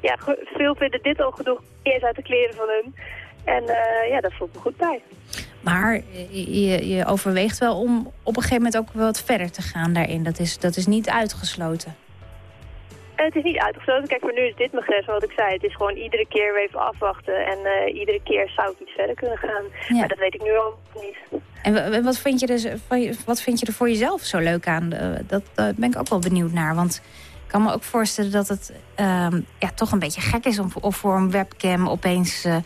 ja, veel vinden dit al genoeg eerst uit de kleren van hun. En eh, ja, dat voelt me goed bij. Maar je, je overweegt wel om op een gegeven moment ook wat verder te gaan daarin. Dat is, dat is niet uitgesloten. En het is niet uitgesloten. Kijk, voor nu is dit mijn grens, wat ik zei. Het is gewoon iedere keer weer even afwachten. En eh, iedere keer zou ik iets verder kunnen gaan. Maar dat weet ik nu al niet. En wa- wa- wat vind je, dus, wat vind je er voor jezelf zo leuk aan? Eh, Dat, ben ik ook wel benieuwd naar. Want ik kan me ook voorstellen dat het ehm, ja, toch een beetje gek is... om, of voor een webcam opeens eh,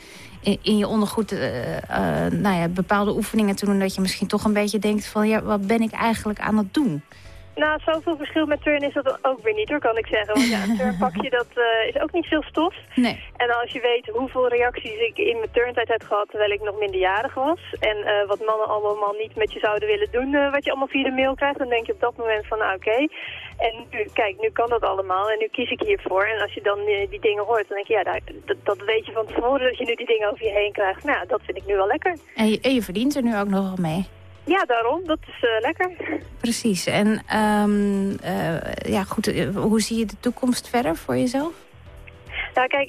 in, in je ondergoed eh, eh, nou ja, bepaalde oefeningen te doen... dat je misschien toch een beetje denkt van... ja, wat ben ik eigenlijk aan het doen? Nou, zoveel verschil met turn is dat ook weer niet hoor, kan ik zeggen. Want ja, een turnpakje dat eh, is ook niet veel stof. Nee. En als je weet hoeveel reacties ik in mijn turntijd heb gehad terwijl ik nog minderjarig was. En eh, wat mannen allemaal niet met je zouden willen doen, eh, wat je allemaal via de mail krijgt. Dan denk je op dat moment van nou oké. En nu, kijk, nu kan dat allemaal en nu kies ik hiervoor. En als je dan die dingen hoort, dan denk je ja, daar- dat, dat weet je van tevoren dat je nu die dingen over je heen krijgt. Nou, dat vind ik nu wel lekker. En je, en je verdient er nu ook nog wel mee. Ja, daarom. Dat is eh, lekker. Precies. En ehm, eh, ja, goed, eh, hoe zie je de toekomst verder voor jezelf? Nou kijk,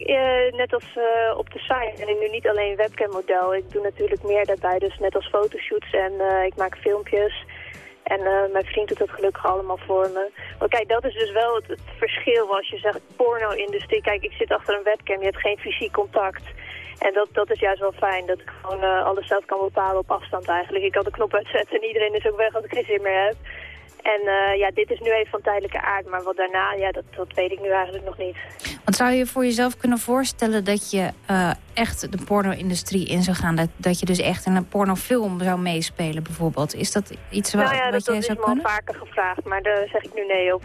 net als op de site ben ik nu niet alleen webcammodel. Ik doe natuurlijk meer daarbij, dus net als fotoshoots en ik maak filmpjes. En mijn vriend doet dat gelukkig allemaal voor me. Maar kijk, dat is dus wel het, het verschil als je zegt porno-industrie. Kijk, ik zit achter een webcam, je hebt geen fysiek contact. En dat, dat is juist wel fijn, dat ik gewoon eh, alles zelf kan bepalen op afstand eigenlijk. Ik kan de knop uitzetten en iedereen is ook weg als ik geen zin meer heb. En eh, ja, dit is nu even van tijdelijke aard, maar wat daarna, ja, dat, dat weet ik nu eigenlijk nog niet. Want zou je voor jezelf kunnen voorstellen dat je eh, echt de porno-industrie in zou gaan? Dat, dat je dus echt in een pornofilm zou meespelen bijvoorbeeld? Is dat iets wa- nou ja, wat dat, jij dat is zou me al kunnen? vaker gevraagd, maar daar zeg ik nu nee op.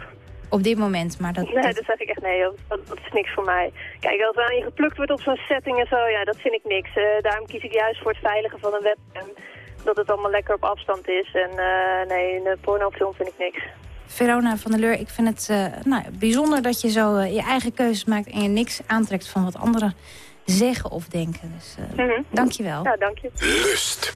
Op dit moment, maar dat... Nee, dat- zeg ik echt nee. Dat, dat is niks voor mij. Kijk, als er aan je geplukt wordt op zo'n setting en zo, ja, dat vind ik niks. Eh, daarom kies ik juist voor het veiligen van een webcam. Dat het allemaal lekker op afstand is. En eh, nee, een pornofilm vind ik niks. Verona van der Leur, ik vind het eh, nou, bijzonder dat je zo je eigen keuzes maakt... en je niks aantrekt van wat anderen zeggen of denken. Dus eh, Mhm. dank je wel. Ja, dank je. Lust.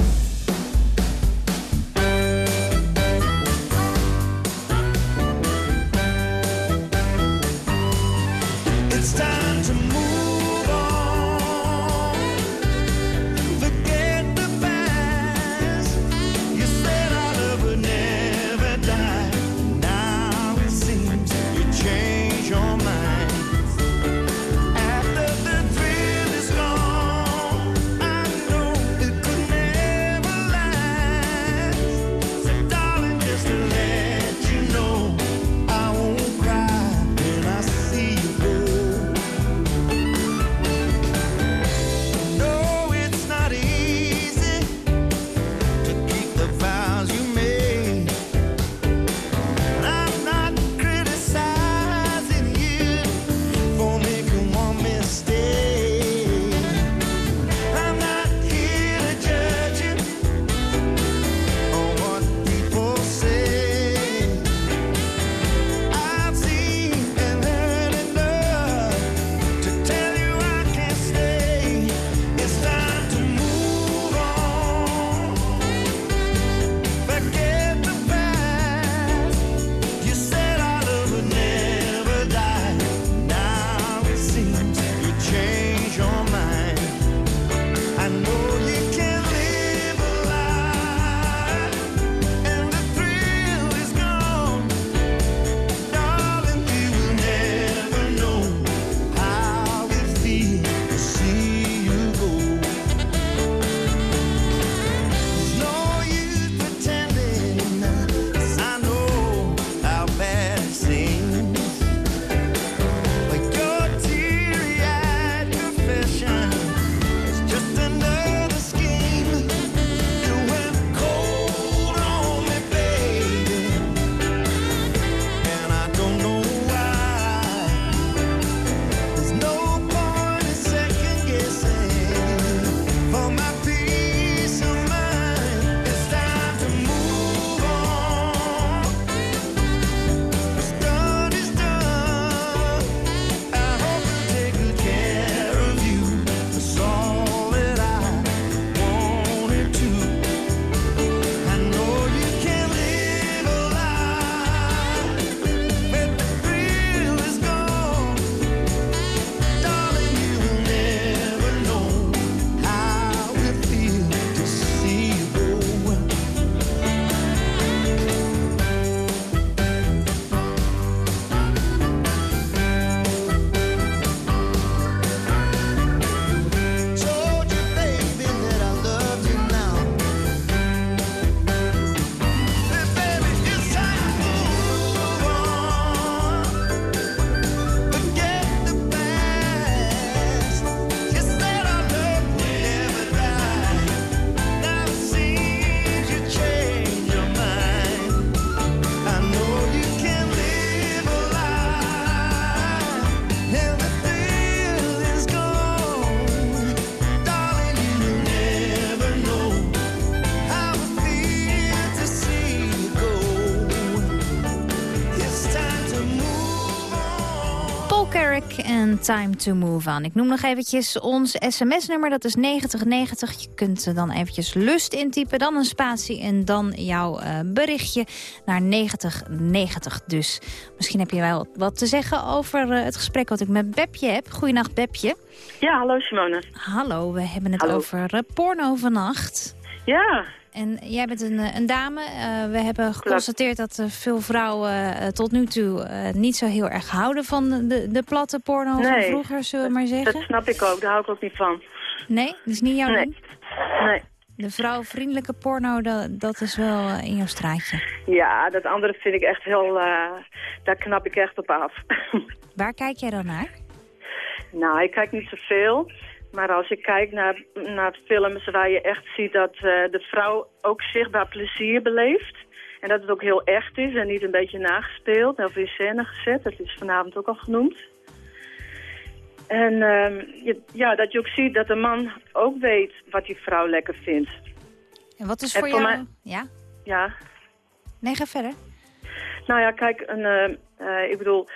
En Time to Move On. Ik noem nog eventjes ons sms-nummer, dat is 9090. Je kunt dan eventjes lust intypen, dan een spatie en dan jouw eh, berichtje naar 9090 dus. Misschien heb je wel wat te zeggen over eh, het gesprek wat ik met Bepje heb. Goedenacht Bepje. Ja, hallo Simone. Hallo, we hebben het Hallo. over eh, porno vannacht. Ja. En jij bent een, eh, een dame. Eh, we hebben geconstateerd dat eh, veel vrouwen tot nu toe niet zo heel erg houden van de, de platte porno van Nee, vroeger, zullen we maar zeggen. Dat snap ik ook, daar hou ik ook niet van. Nee, dat is niet jouw Nee. ding? Nee. De vrouwvriendelijke porno, dat, dat is wel in jouw straatje. Ja, dat andere vind ik echt heel... daar knap ik echt op af. Waar kijk jij dan naar? nou, ik kijk niet zoveel. Maar als ik kijk naar, naar films waar je echt ziet dat eh, de vrouw ook zichtbaar plezier beleeft... en dat het ook heel echt is en niet een beetje nagespeeld of in scène gezet... dat is vanavond ook al genoemd. En ehm, je- ja, dat je ook ziet dat de man ook weet wat die vrouw lekker vindt. En wat is voor voor jou... mij- Ja? Ja, Nee, ga verder. Nou ja, kijk, een, eh, eh, ik bedoel,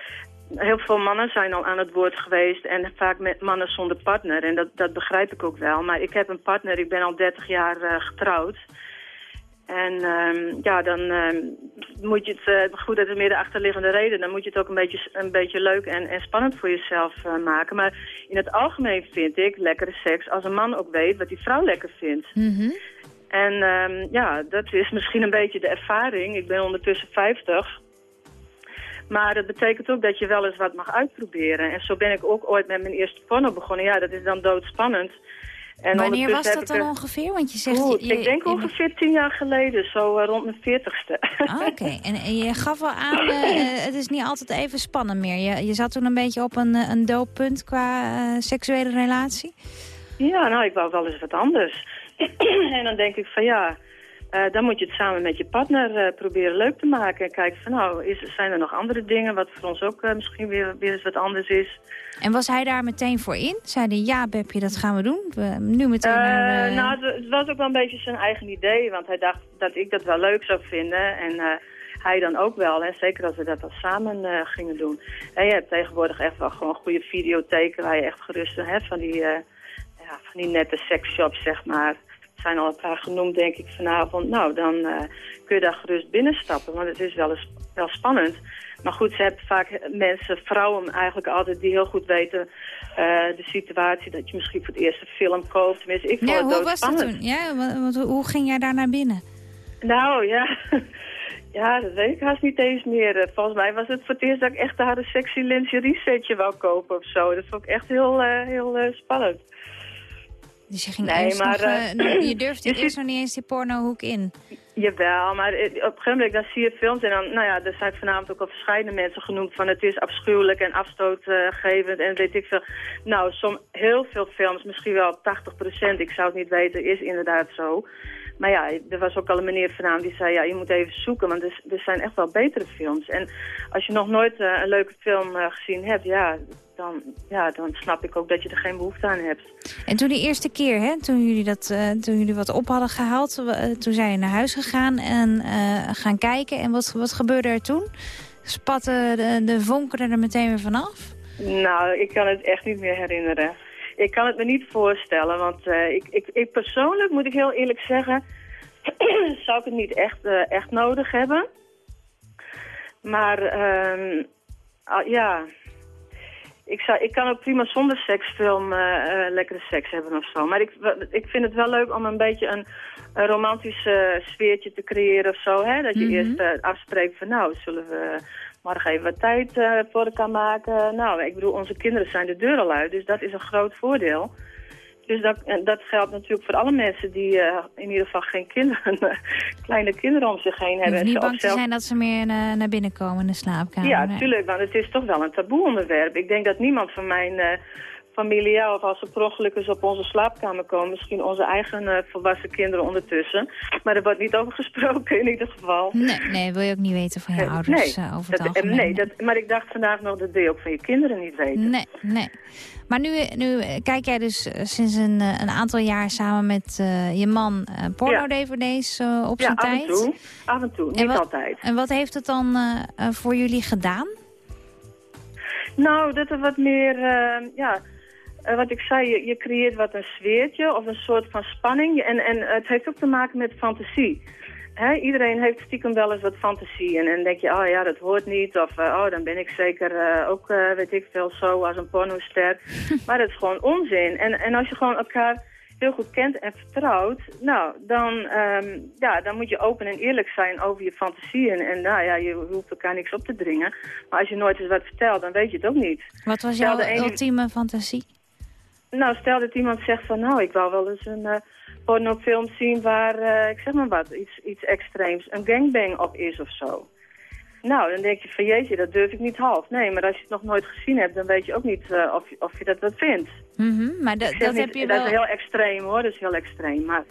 heel veel mannen zijn al aan het woord geweest en vaak met mannen zonder partner. En dat, dat begrijp ik ook wel. Maar ik heb een partner, ik ben al 30 jaar eh, getrouwd. En ehm, ja, dan ehm, moet je het, eh, goed, dat is meer de achterliggende reden, dan moet je het ook een beetje, een beetje leuk en, en spannend voor jezelf eh, maken. Maar in het algemeen vind ik lekkere seks als een man ook weet wat die vrouw lekker vindt. Mhm. En ehm, ja, dat is misschien een beetje de ervaring. Ik ben ondertussen 50. Maar dat betekent ook dat je wel eens wat mag uitproberen. En zo ben ik ook ooit met mijn eerste porno begonnen. Ja, dat is dan doodspannend. En Wanneer was dat dan er- ongeveer? Want je zegt... Je- ik denk ongeveer tien jaar geleden, zo eh, rond mijn veertigste. Ah, Oké, en, en je gaf al aan, eh, eh, het is niet altijd even spannend meer. Je, je zat toen een beetje op een, een dooppunt qua seksuele relatie. Ja, nou, ik wou wel eens wat anders. en dan denk ik van ja, eh, dan moet je het samen met je partner eh, proberen leuk te maken. En kijken van nou, is, zijn er nog andere dingen wat voor ons ook eh, misschien weer, weer eens wat anders is. En was hij daar meteen voor in? Zei hij, ja, Bepje, dat gaan we doen. We, nu meteen naar... Nou, het, het was ook wel een beetje zijn eigen idee, want hij dacht dat ik dat wel leuk zou vinden. En hij dan ook wel, en zeker als we dat dan samen gingen doen. En je hebt tegenwoordig echt wel gewoon goede videotheken waar je echt gerust hebt van die, ja, van die nette sexshops, zeg maar. Zijn al een paar genoemd, denk ik, vanavond. Nou, dan eh, kun je daar gerust binnenstappen, want het is wel, eens, wel spannend. Maar goed, ze hebben vaak mensen, vrouwen eigenlijk altijd, die heel goed weten eh, de situatie dat je misschien voor het eerst een film koopt. Tenminste, ik vond ja, het hoe was dat toen? Ja, hoe ging jij daar naar binnen? Nou, ja. Ja, dat weet ik haast niet eens meer. Eh, Volgens mij was het voor het eerst dat ik echt daar een sexy lingerie setje wou kopen of zo. Dat vond ik echt heel, heel spannend. Dus je ging Nee, eerst maar, nog, eh, eh, je durfde je eerst ziet- nog niet eens die pornohoek in. Jawel, maar op een gegeven moment dan zie je films en dan, nou ja, er zijn vanavond ook al verschillende mensen genoemd van het is afschuwelijk en afstootgevend en weet ik veel. Nou, som, heel veel films, misschien wel 80% ik zou het niet weten, is inderdaad zo. Maar ja, er was ook al een meneer vanavond die zei, ja, je moet even zoeken, want er, er zijn echt wel betere films. En als je nog nooit eh, een leuke film gezien hebt, ja dan, ja, dan snap ik ook dat je er geen behoefte aan hebt. En toen die eerste keer, hè, toen, jullie dat, eh, toen jullie wat op hadden gehaald... eh, toen zijn je naar huis gegaan en eh, gaan kijken. En wat, wat gebeurde er toen? Spatten de, de vonken er meteen weer vanaf? Nou, ik kan het echt niet meer herinneren. Ik kan het me niet voorstellen, want ik, ik, ik persoonlijk, moet ik heel eerlijk zeggen, zou ik het niet echt, echt nodig hebben. Maar ehm, ah, ja, ik, zou, ik kan ook prima zonder seksfilm eh, eh, lekkere seks hebben of zo. Maar ik, ik vind het wel leuk om een beetje een, een romantisch eh, sfeertje te creëren of zo. Hè? Dat je Mhm. eerst afspreekt van nou, zullen we morgen even wat tijd voor elkaar maken. Nou, ik bedoel, onze kinderen zijn de deur al uit, dus dat is een groot voordeel. Dus dat, dat geldt natuurlijk voor alle mensen die eh, in ieder geval geen kinderen, kleine kinderen om zich heen Je hebben. hoeft niet bang zelf- te zijn dat ze meer naar, naar binnen komen in de slaapkamer. ja, Nee. tuurlijk, want het is toch wel een taboe onderwerp. Ik denk dat niemand van mijn familie, ja, of als ze per ongeluk eens op onze slaapkamer komen, misschien onze eigen eh, volwassen kinderen ondertussen. Maar er wordt niet over gesproken in ieder geval. Nee, nee, wil je ook niet weten van je Eh, ouders nee, eh, over het dat- algemeen. nee dat, maar ik dacht vandaag nog, dat je ook van je kinderen niet weten. Nee, nee. Maar nu, nu kijk jij dus sinds een, een aantal jaar samen met je man porno-dvd's op ja, zijn af tijd. en toe. Af en toe, niet En wat- altijd. En wat heeft het dan voor jullie gedaan? Nou, dat er wat meer, ja, eh, wat ik zei, je, je creëert wat een sfeertje of een soort van spanning. En, en het heeft ook te maken met fantasie. Iedereen heeft stiekem wel eens wat fantasie. En dan denk je, oh ja, dat hoort niet. Of, eh, oh, dan ben ik zeker eh, ook, weet ik veel, zo als een pornoster. maar dat is gewoon onzin. En, en als je gewoon elkaar heel goed kent en vertrouwt... nou, dan, ehm, ja, dan moet je open en eerlijk zijn over je fantasieën. En nou ja, je hoeft elkaar niks op te dringen. Maar als je nooit eens wat vertelt, dan weet je het ook niet. Wat was jouw ultieme fantasie? Nou, stel dat iemand zegt van, nou, ik wou wel eens een eh pornofilm zien waar, eh, ik zeg maar wat, iets, iets extreems, een gangbang op is of zo. Nou, dan denk je van, jeetje, dat durf ik niet half. Nee, maar als je het nog nooit gezien hebt, dan weet je ook niet eh, of, je- of je dat wat vindt. Mhm, maar dat, dat niet- heb je dat wel... is heel extreem hoor, dat is heel extreem. Maar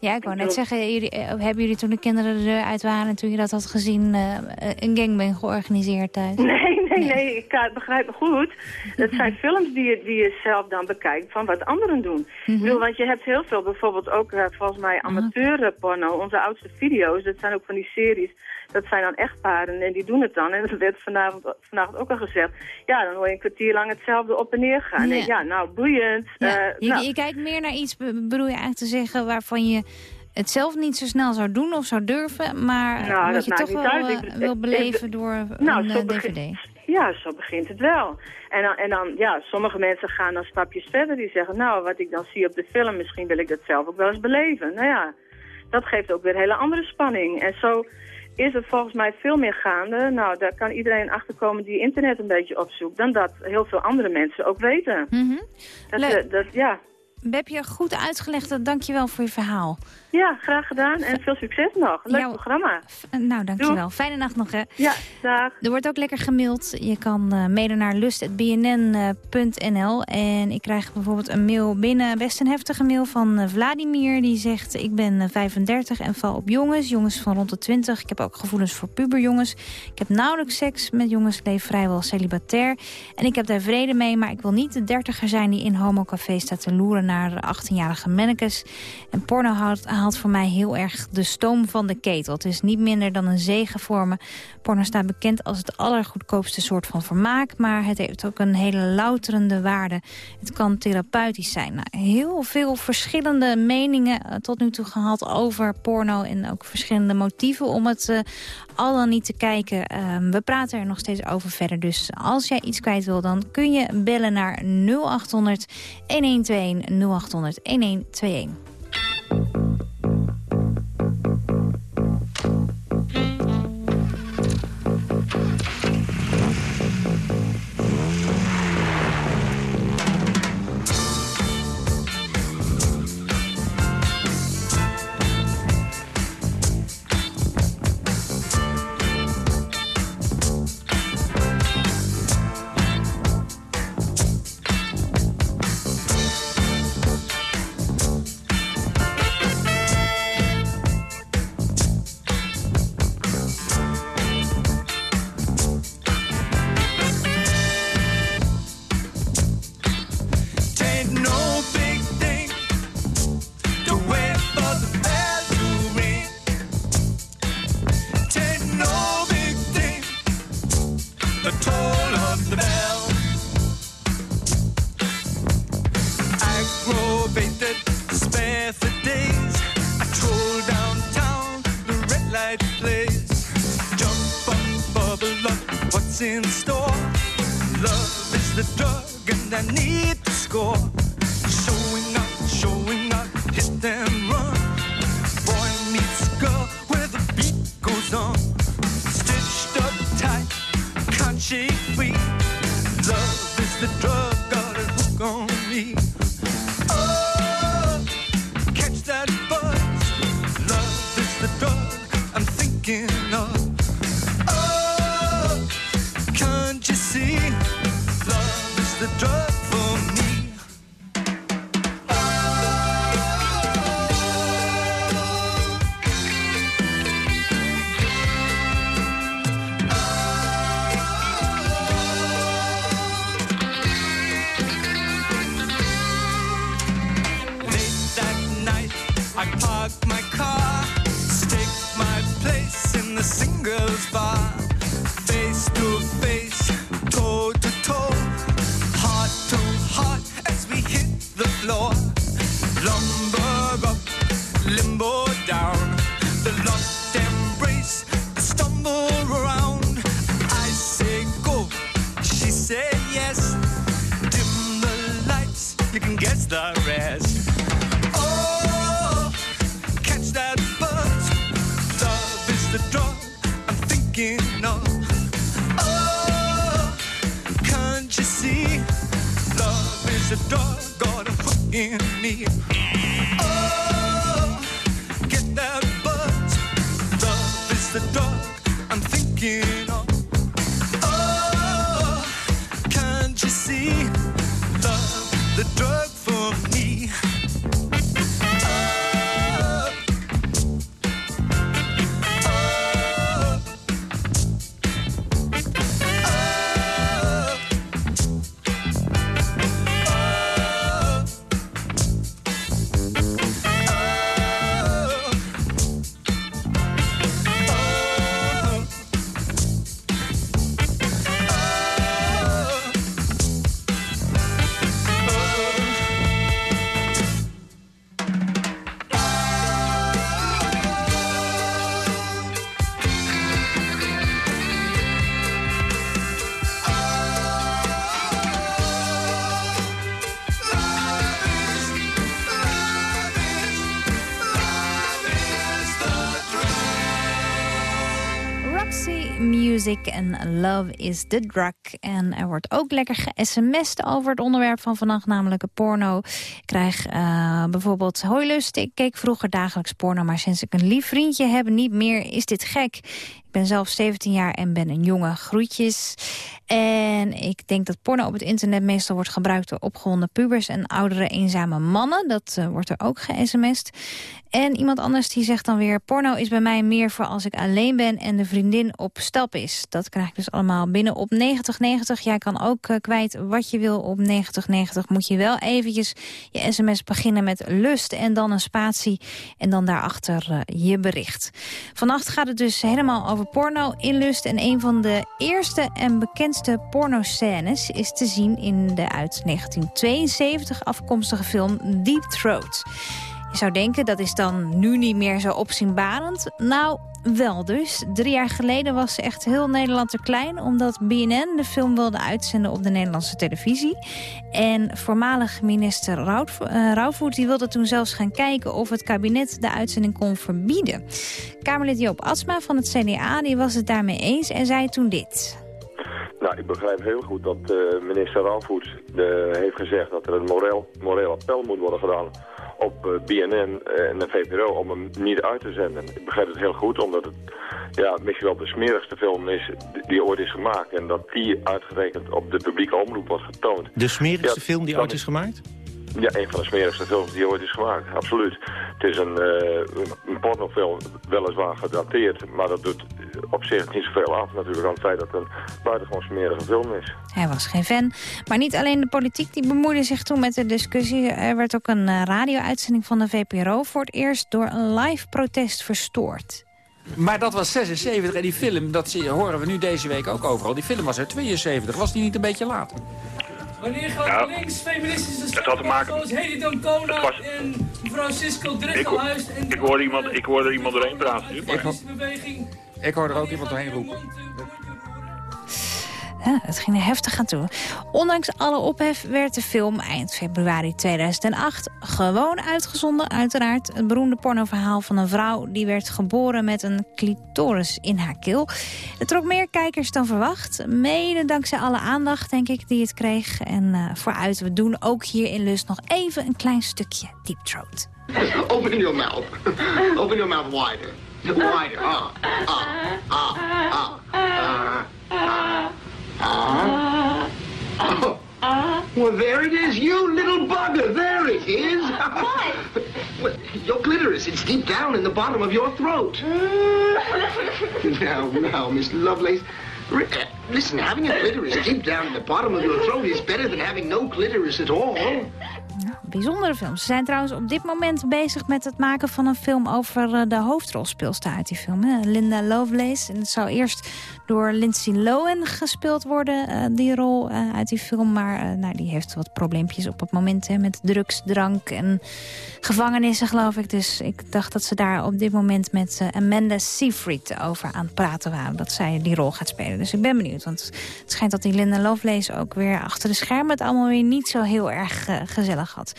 Ja, ik wou net zeggen, jullie, hebben jullie toen de kinderen eruit waren... en toen je dat had gezien, een gangbang georganiseerd thuis? Nee, nee, nee, ik begrijp me goed. Het zijn films die je, die je zelf dan bekijkt van wat anderen doen. Ik bedoel, want je hebt heel veel, bijvoorbeeld ook eh, volgens mij amateurporno. Onze oudste video's, dat zijn ook van die series. Dat zijn dan echtparen en die doen het dan. En dat werd vanavond, vanavond ook al gezegd. Ja, dan hoor je een kwartier lang hetzelfde op en neer gaan. Ja. En ja, nou, boeiend. Ja, Eh, je, nou, je kijkt meer naar iets, be- bedoel je eigenlijk te zeggen... waarvan je het zelf niet zo snel zou doen of zou durven... maar Nou, dat je toch wel uit. eh, wil beleven ik- door Nou, een eh, begin- dvd. Ja, zo begint het wel. En dan, en dan, ja, sommige mensen gaan dan stapjes verder. Die zeggen, nou, wat ik dan zie op de film, misschien wil ik dat zelf ook wel eens beleven. Nou ja, dat geeft ook weer hele andere spanning. En zo is het volgens mij veel meer gaande. Nou, daar kan iedereen achterkomen die internet een beetje opzoekt... dan dat heel veel andere mensen ook weten. Mhm. Dat, Leuk. eh, dat, ja. Heb je goed uitgelegd, dank je wel voor je verhaal. Ja, graag gedaan en veel succes nog. Leuk Jouw- programma. Eh, Nou, dankjewel. Fijne nacht nog, hè. Ja, dag. Er wordt ook lekker gemaild. Je kan eh mailen naar lust.bnn.nl. En ik krijg bijvoorbeeld een mail binnen, best een heftige mail van eh, Vladimir. Die zegt, ik ben eh, 35 en val op jongens. Jongens van rond de 20. Ik heb ook gevoelens voor puberjongens. Ik heb nauwelijks seks met jongens, leef vrijwel celibatair. En ik heb daar vrede mee, maar ik wil niet de dertiger zijn... die in homocafé staat te loeren naar 18-jarige mannekes. En porno haalt, haalt voor mij heel erg de stoom van de ketel. Het is niet minder dan een zegen voor me. Porno staat bekend als het allergoedkoopste soort van vermaak... maar het heeft ook een hele louterende waarde. Het kan therapeutisch zijn. Nou, heel veel verschillende meningen eh, tot nu toe gehad over porno... en ook verschillende motieven om het eh, al dan niet te kijken. Ehm, we praten er nog steeds over verder. Dus als jij iets kwijt wil, dan kun je bellen naar 0800 1121 0800 1121. Can't shake free. Love is the drug, Love is the Drug. En er wordt ook lekker ge-sms'd over het onderwerp van vannacht, namelijk porno. Ik krijg eh, bijvoorbeeld, hoi lust, ik keek vroeger dagelijks porno... maar sinds ik een lief vriendje heb, niet meer, is dit gek. Ik ben zelf 17 jaar en ben een jonge groetjes. En ik denk dat porno op het internet meestal wordt gebruikt... door opgewonden pubers en oudere eenzame mannen. Dat eh, wordt er ook ge-sms'd. En iemand anders die zegt dan weer... porno is bij mij meer voor als ik alleen ben en de vriendin op stap is. Dat krijg ik dus allemaal binnen op 9090. Jij kan ook eh, kwijt wat je wil op 9090. Moet je wel eventjes je sms beginnen met lust en dan een spatie... en dan daarachter eh, je bericht. Vannacht gaat het dus helemaal over porno in lust... en een van de eerste en bekendste pornoscènes is te zien... in de uit 1972 afkomstige film Deep Throat... Je zou denken, dat is dan nu niet meer zo opzienbarend. Nou, wel dus. Drie jaar geleden was echt heel Nederland te klein... omdat BNN de film wilde uitzenden op de Nederlandse televisie. En voormalig minister eh, Rauwvoet die wilde toen zelfs gaan kijken... of het kabinet de uitzending kon verbieden. Kamerlid Joop Atsma van het CDA die was het daarmee eens en zei toen dit. Nou, ik begrijp heel goed dat eh, minister Rauwvoet eh, heeft gezegd dat er een moreel, moreel appel moet worden gedaan op eh, BNN en de VPRO om hem niet uit te zenden. Ik begrijp het heel goed, omdat het ja, misschien wel de smerigste film is die ooit is gemaakt. En dat die uitgerekend op de publieke omroep wordt getoond. De smerigste Ja, film die ooit is gemaakt? Ja, een van de smerigste films die ooit is gemaakt, absoluut. Het is een, eh, een- een pornofilm, weliswaar gedateerd, maar dat doet op zich niet zoveel af natuurlijk aan het feit dat het een buitengewoon smerige film is. Hij was geen fan. Maar niet alleen de politiek die bemoeide zich toen met de discussie. Er werd ook een eh, radio-uitzending van de VPRO voor het eerst door een live protest verstoord. Maar dat was 76 en die film, dat horen we nu deze week ook overal. Die film was uit 72. Was die niet een beetje laat? Wanneer gaat Ja, links feministische het had te maken- zoals Hedy Dancona Het was- en mevrouw Cisco Ik, Drekkelhuis en ik hoorde iemand, ik hoorde iemand erheen praten. nu, maar- de beweging. Ik hoor er ook iemand doorheen roepen. Ja, het ging er heftig aan toe. Ondanks alle ophef werd de film eind februari 2008 gewoon uitgezonden. Uiteraard het beroemde pornoverhaal van een vrouw... die werd geboren met een clitoris in haar keel. Het trok meer kijkers dan verwacht. Mede dankzij alle aandacht, denk ik, die het kreeg. En eh, vooruit, we doen ook hier in Lust nog even een klein stukje Deep Throat. Open your mouth. Open your mouth wider. Wider. Ah, ah, ah, ah, ah, ah, ah. Oh. Well, there it is, you little bugger. There it is. What? well, your clitoris. It's deep down in the bottom of your throat. now, now, Miss Lovelace. Uh, Listen, having a clitoris deep down in the bottom of your throat is better than having no clitoris at all. Bijzondere film. Ze zijn trouwens op dit moment bezig met het maken van een film over eh, de hoofdrolspeelster uit die film. Linda Lovelace. En het zou eerst door Lindsay Lohan gespeeld worden, eh, die rol eh, uit die film. Maar nou, die heeft wat probleempjes op het moment met drugs, drank en gevangenissen, geloof ik. Dus ik dacht dat ze daar op dit moment met Amanda Seyfried over aan het praten waren. Dat zij die rol gaat spelen. Dus ik ben benieuwd. Want het schijnt dat die Linda Lovelace ook weer achter de schermen het allemaal weer niet zo heel erg gezellig had.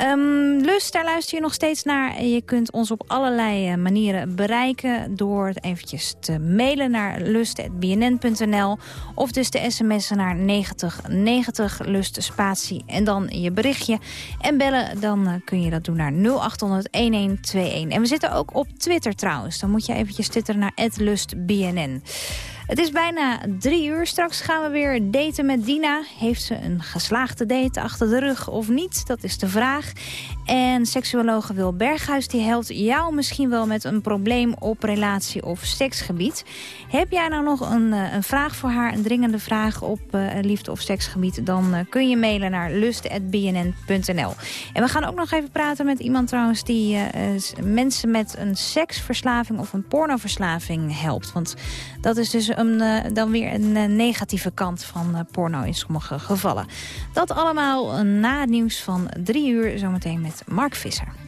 Ehm, Lust, daar luister je nog steeds naar. Je kunt ons op allerlei eh, manieren bereiken... door eventjes te mailen naar lust.bnn.nl... of dus de sms'en naar 9090 lust spatie en dan je berichtje. En bellen, dan eh, kun je dat doen naar 0800-1121. En we zitten ook op Twitter trouwens. Dan moet je eventjes twitteren naar lustbnn. Het is bijna drie uur. Straks gaan we weer daten met Dina. Heeft ze een geslaagde date achter de rug of niet? Dat is de vraag. En seksuologe Wil Berghuis die helpt jou misschien wel met een probleem op relatie- of seksgebied. Heb jij nou nog een, eh, een vraag voor haar, een dringende vraag op uh, liefde- of seksgebied... dan uh, kun je mailen naar lust.bnn.nl. En we gaan ook nog even praten met iemand trouwens... die mensen met een seksverslaving of een pornoverslaving helpt. Want dat is dus een, dan weer een negatieve kant van porno in sommige gevallen. Dat allemaal na het nieuws van drie uur zometeen met Mark Visser.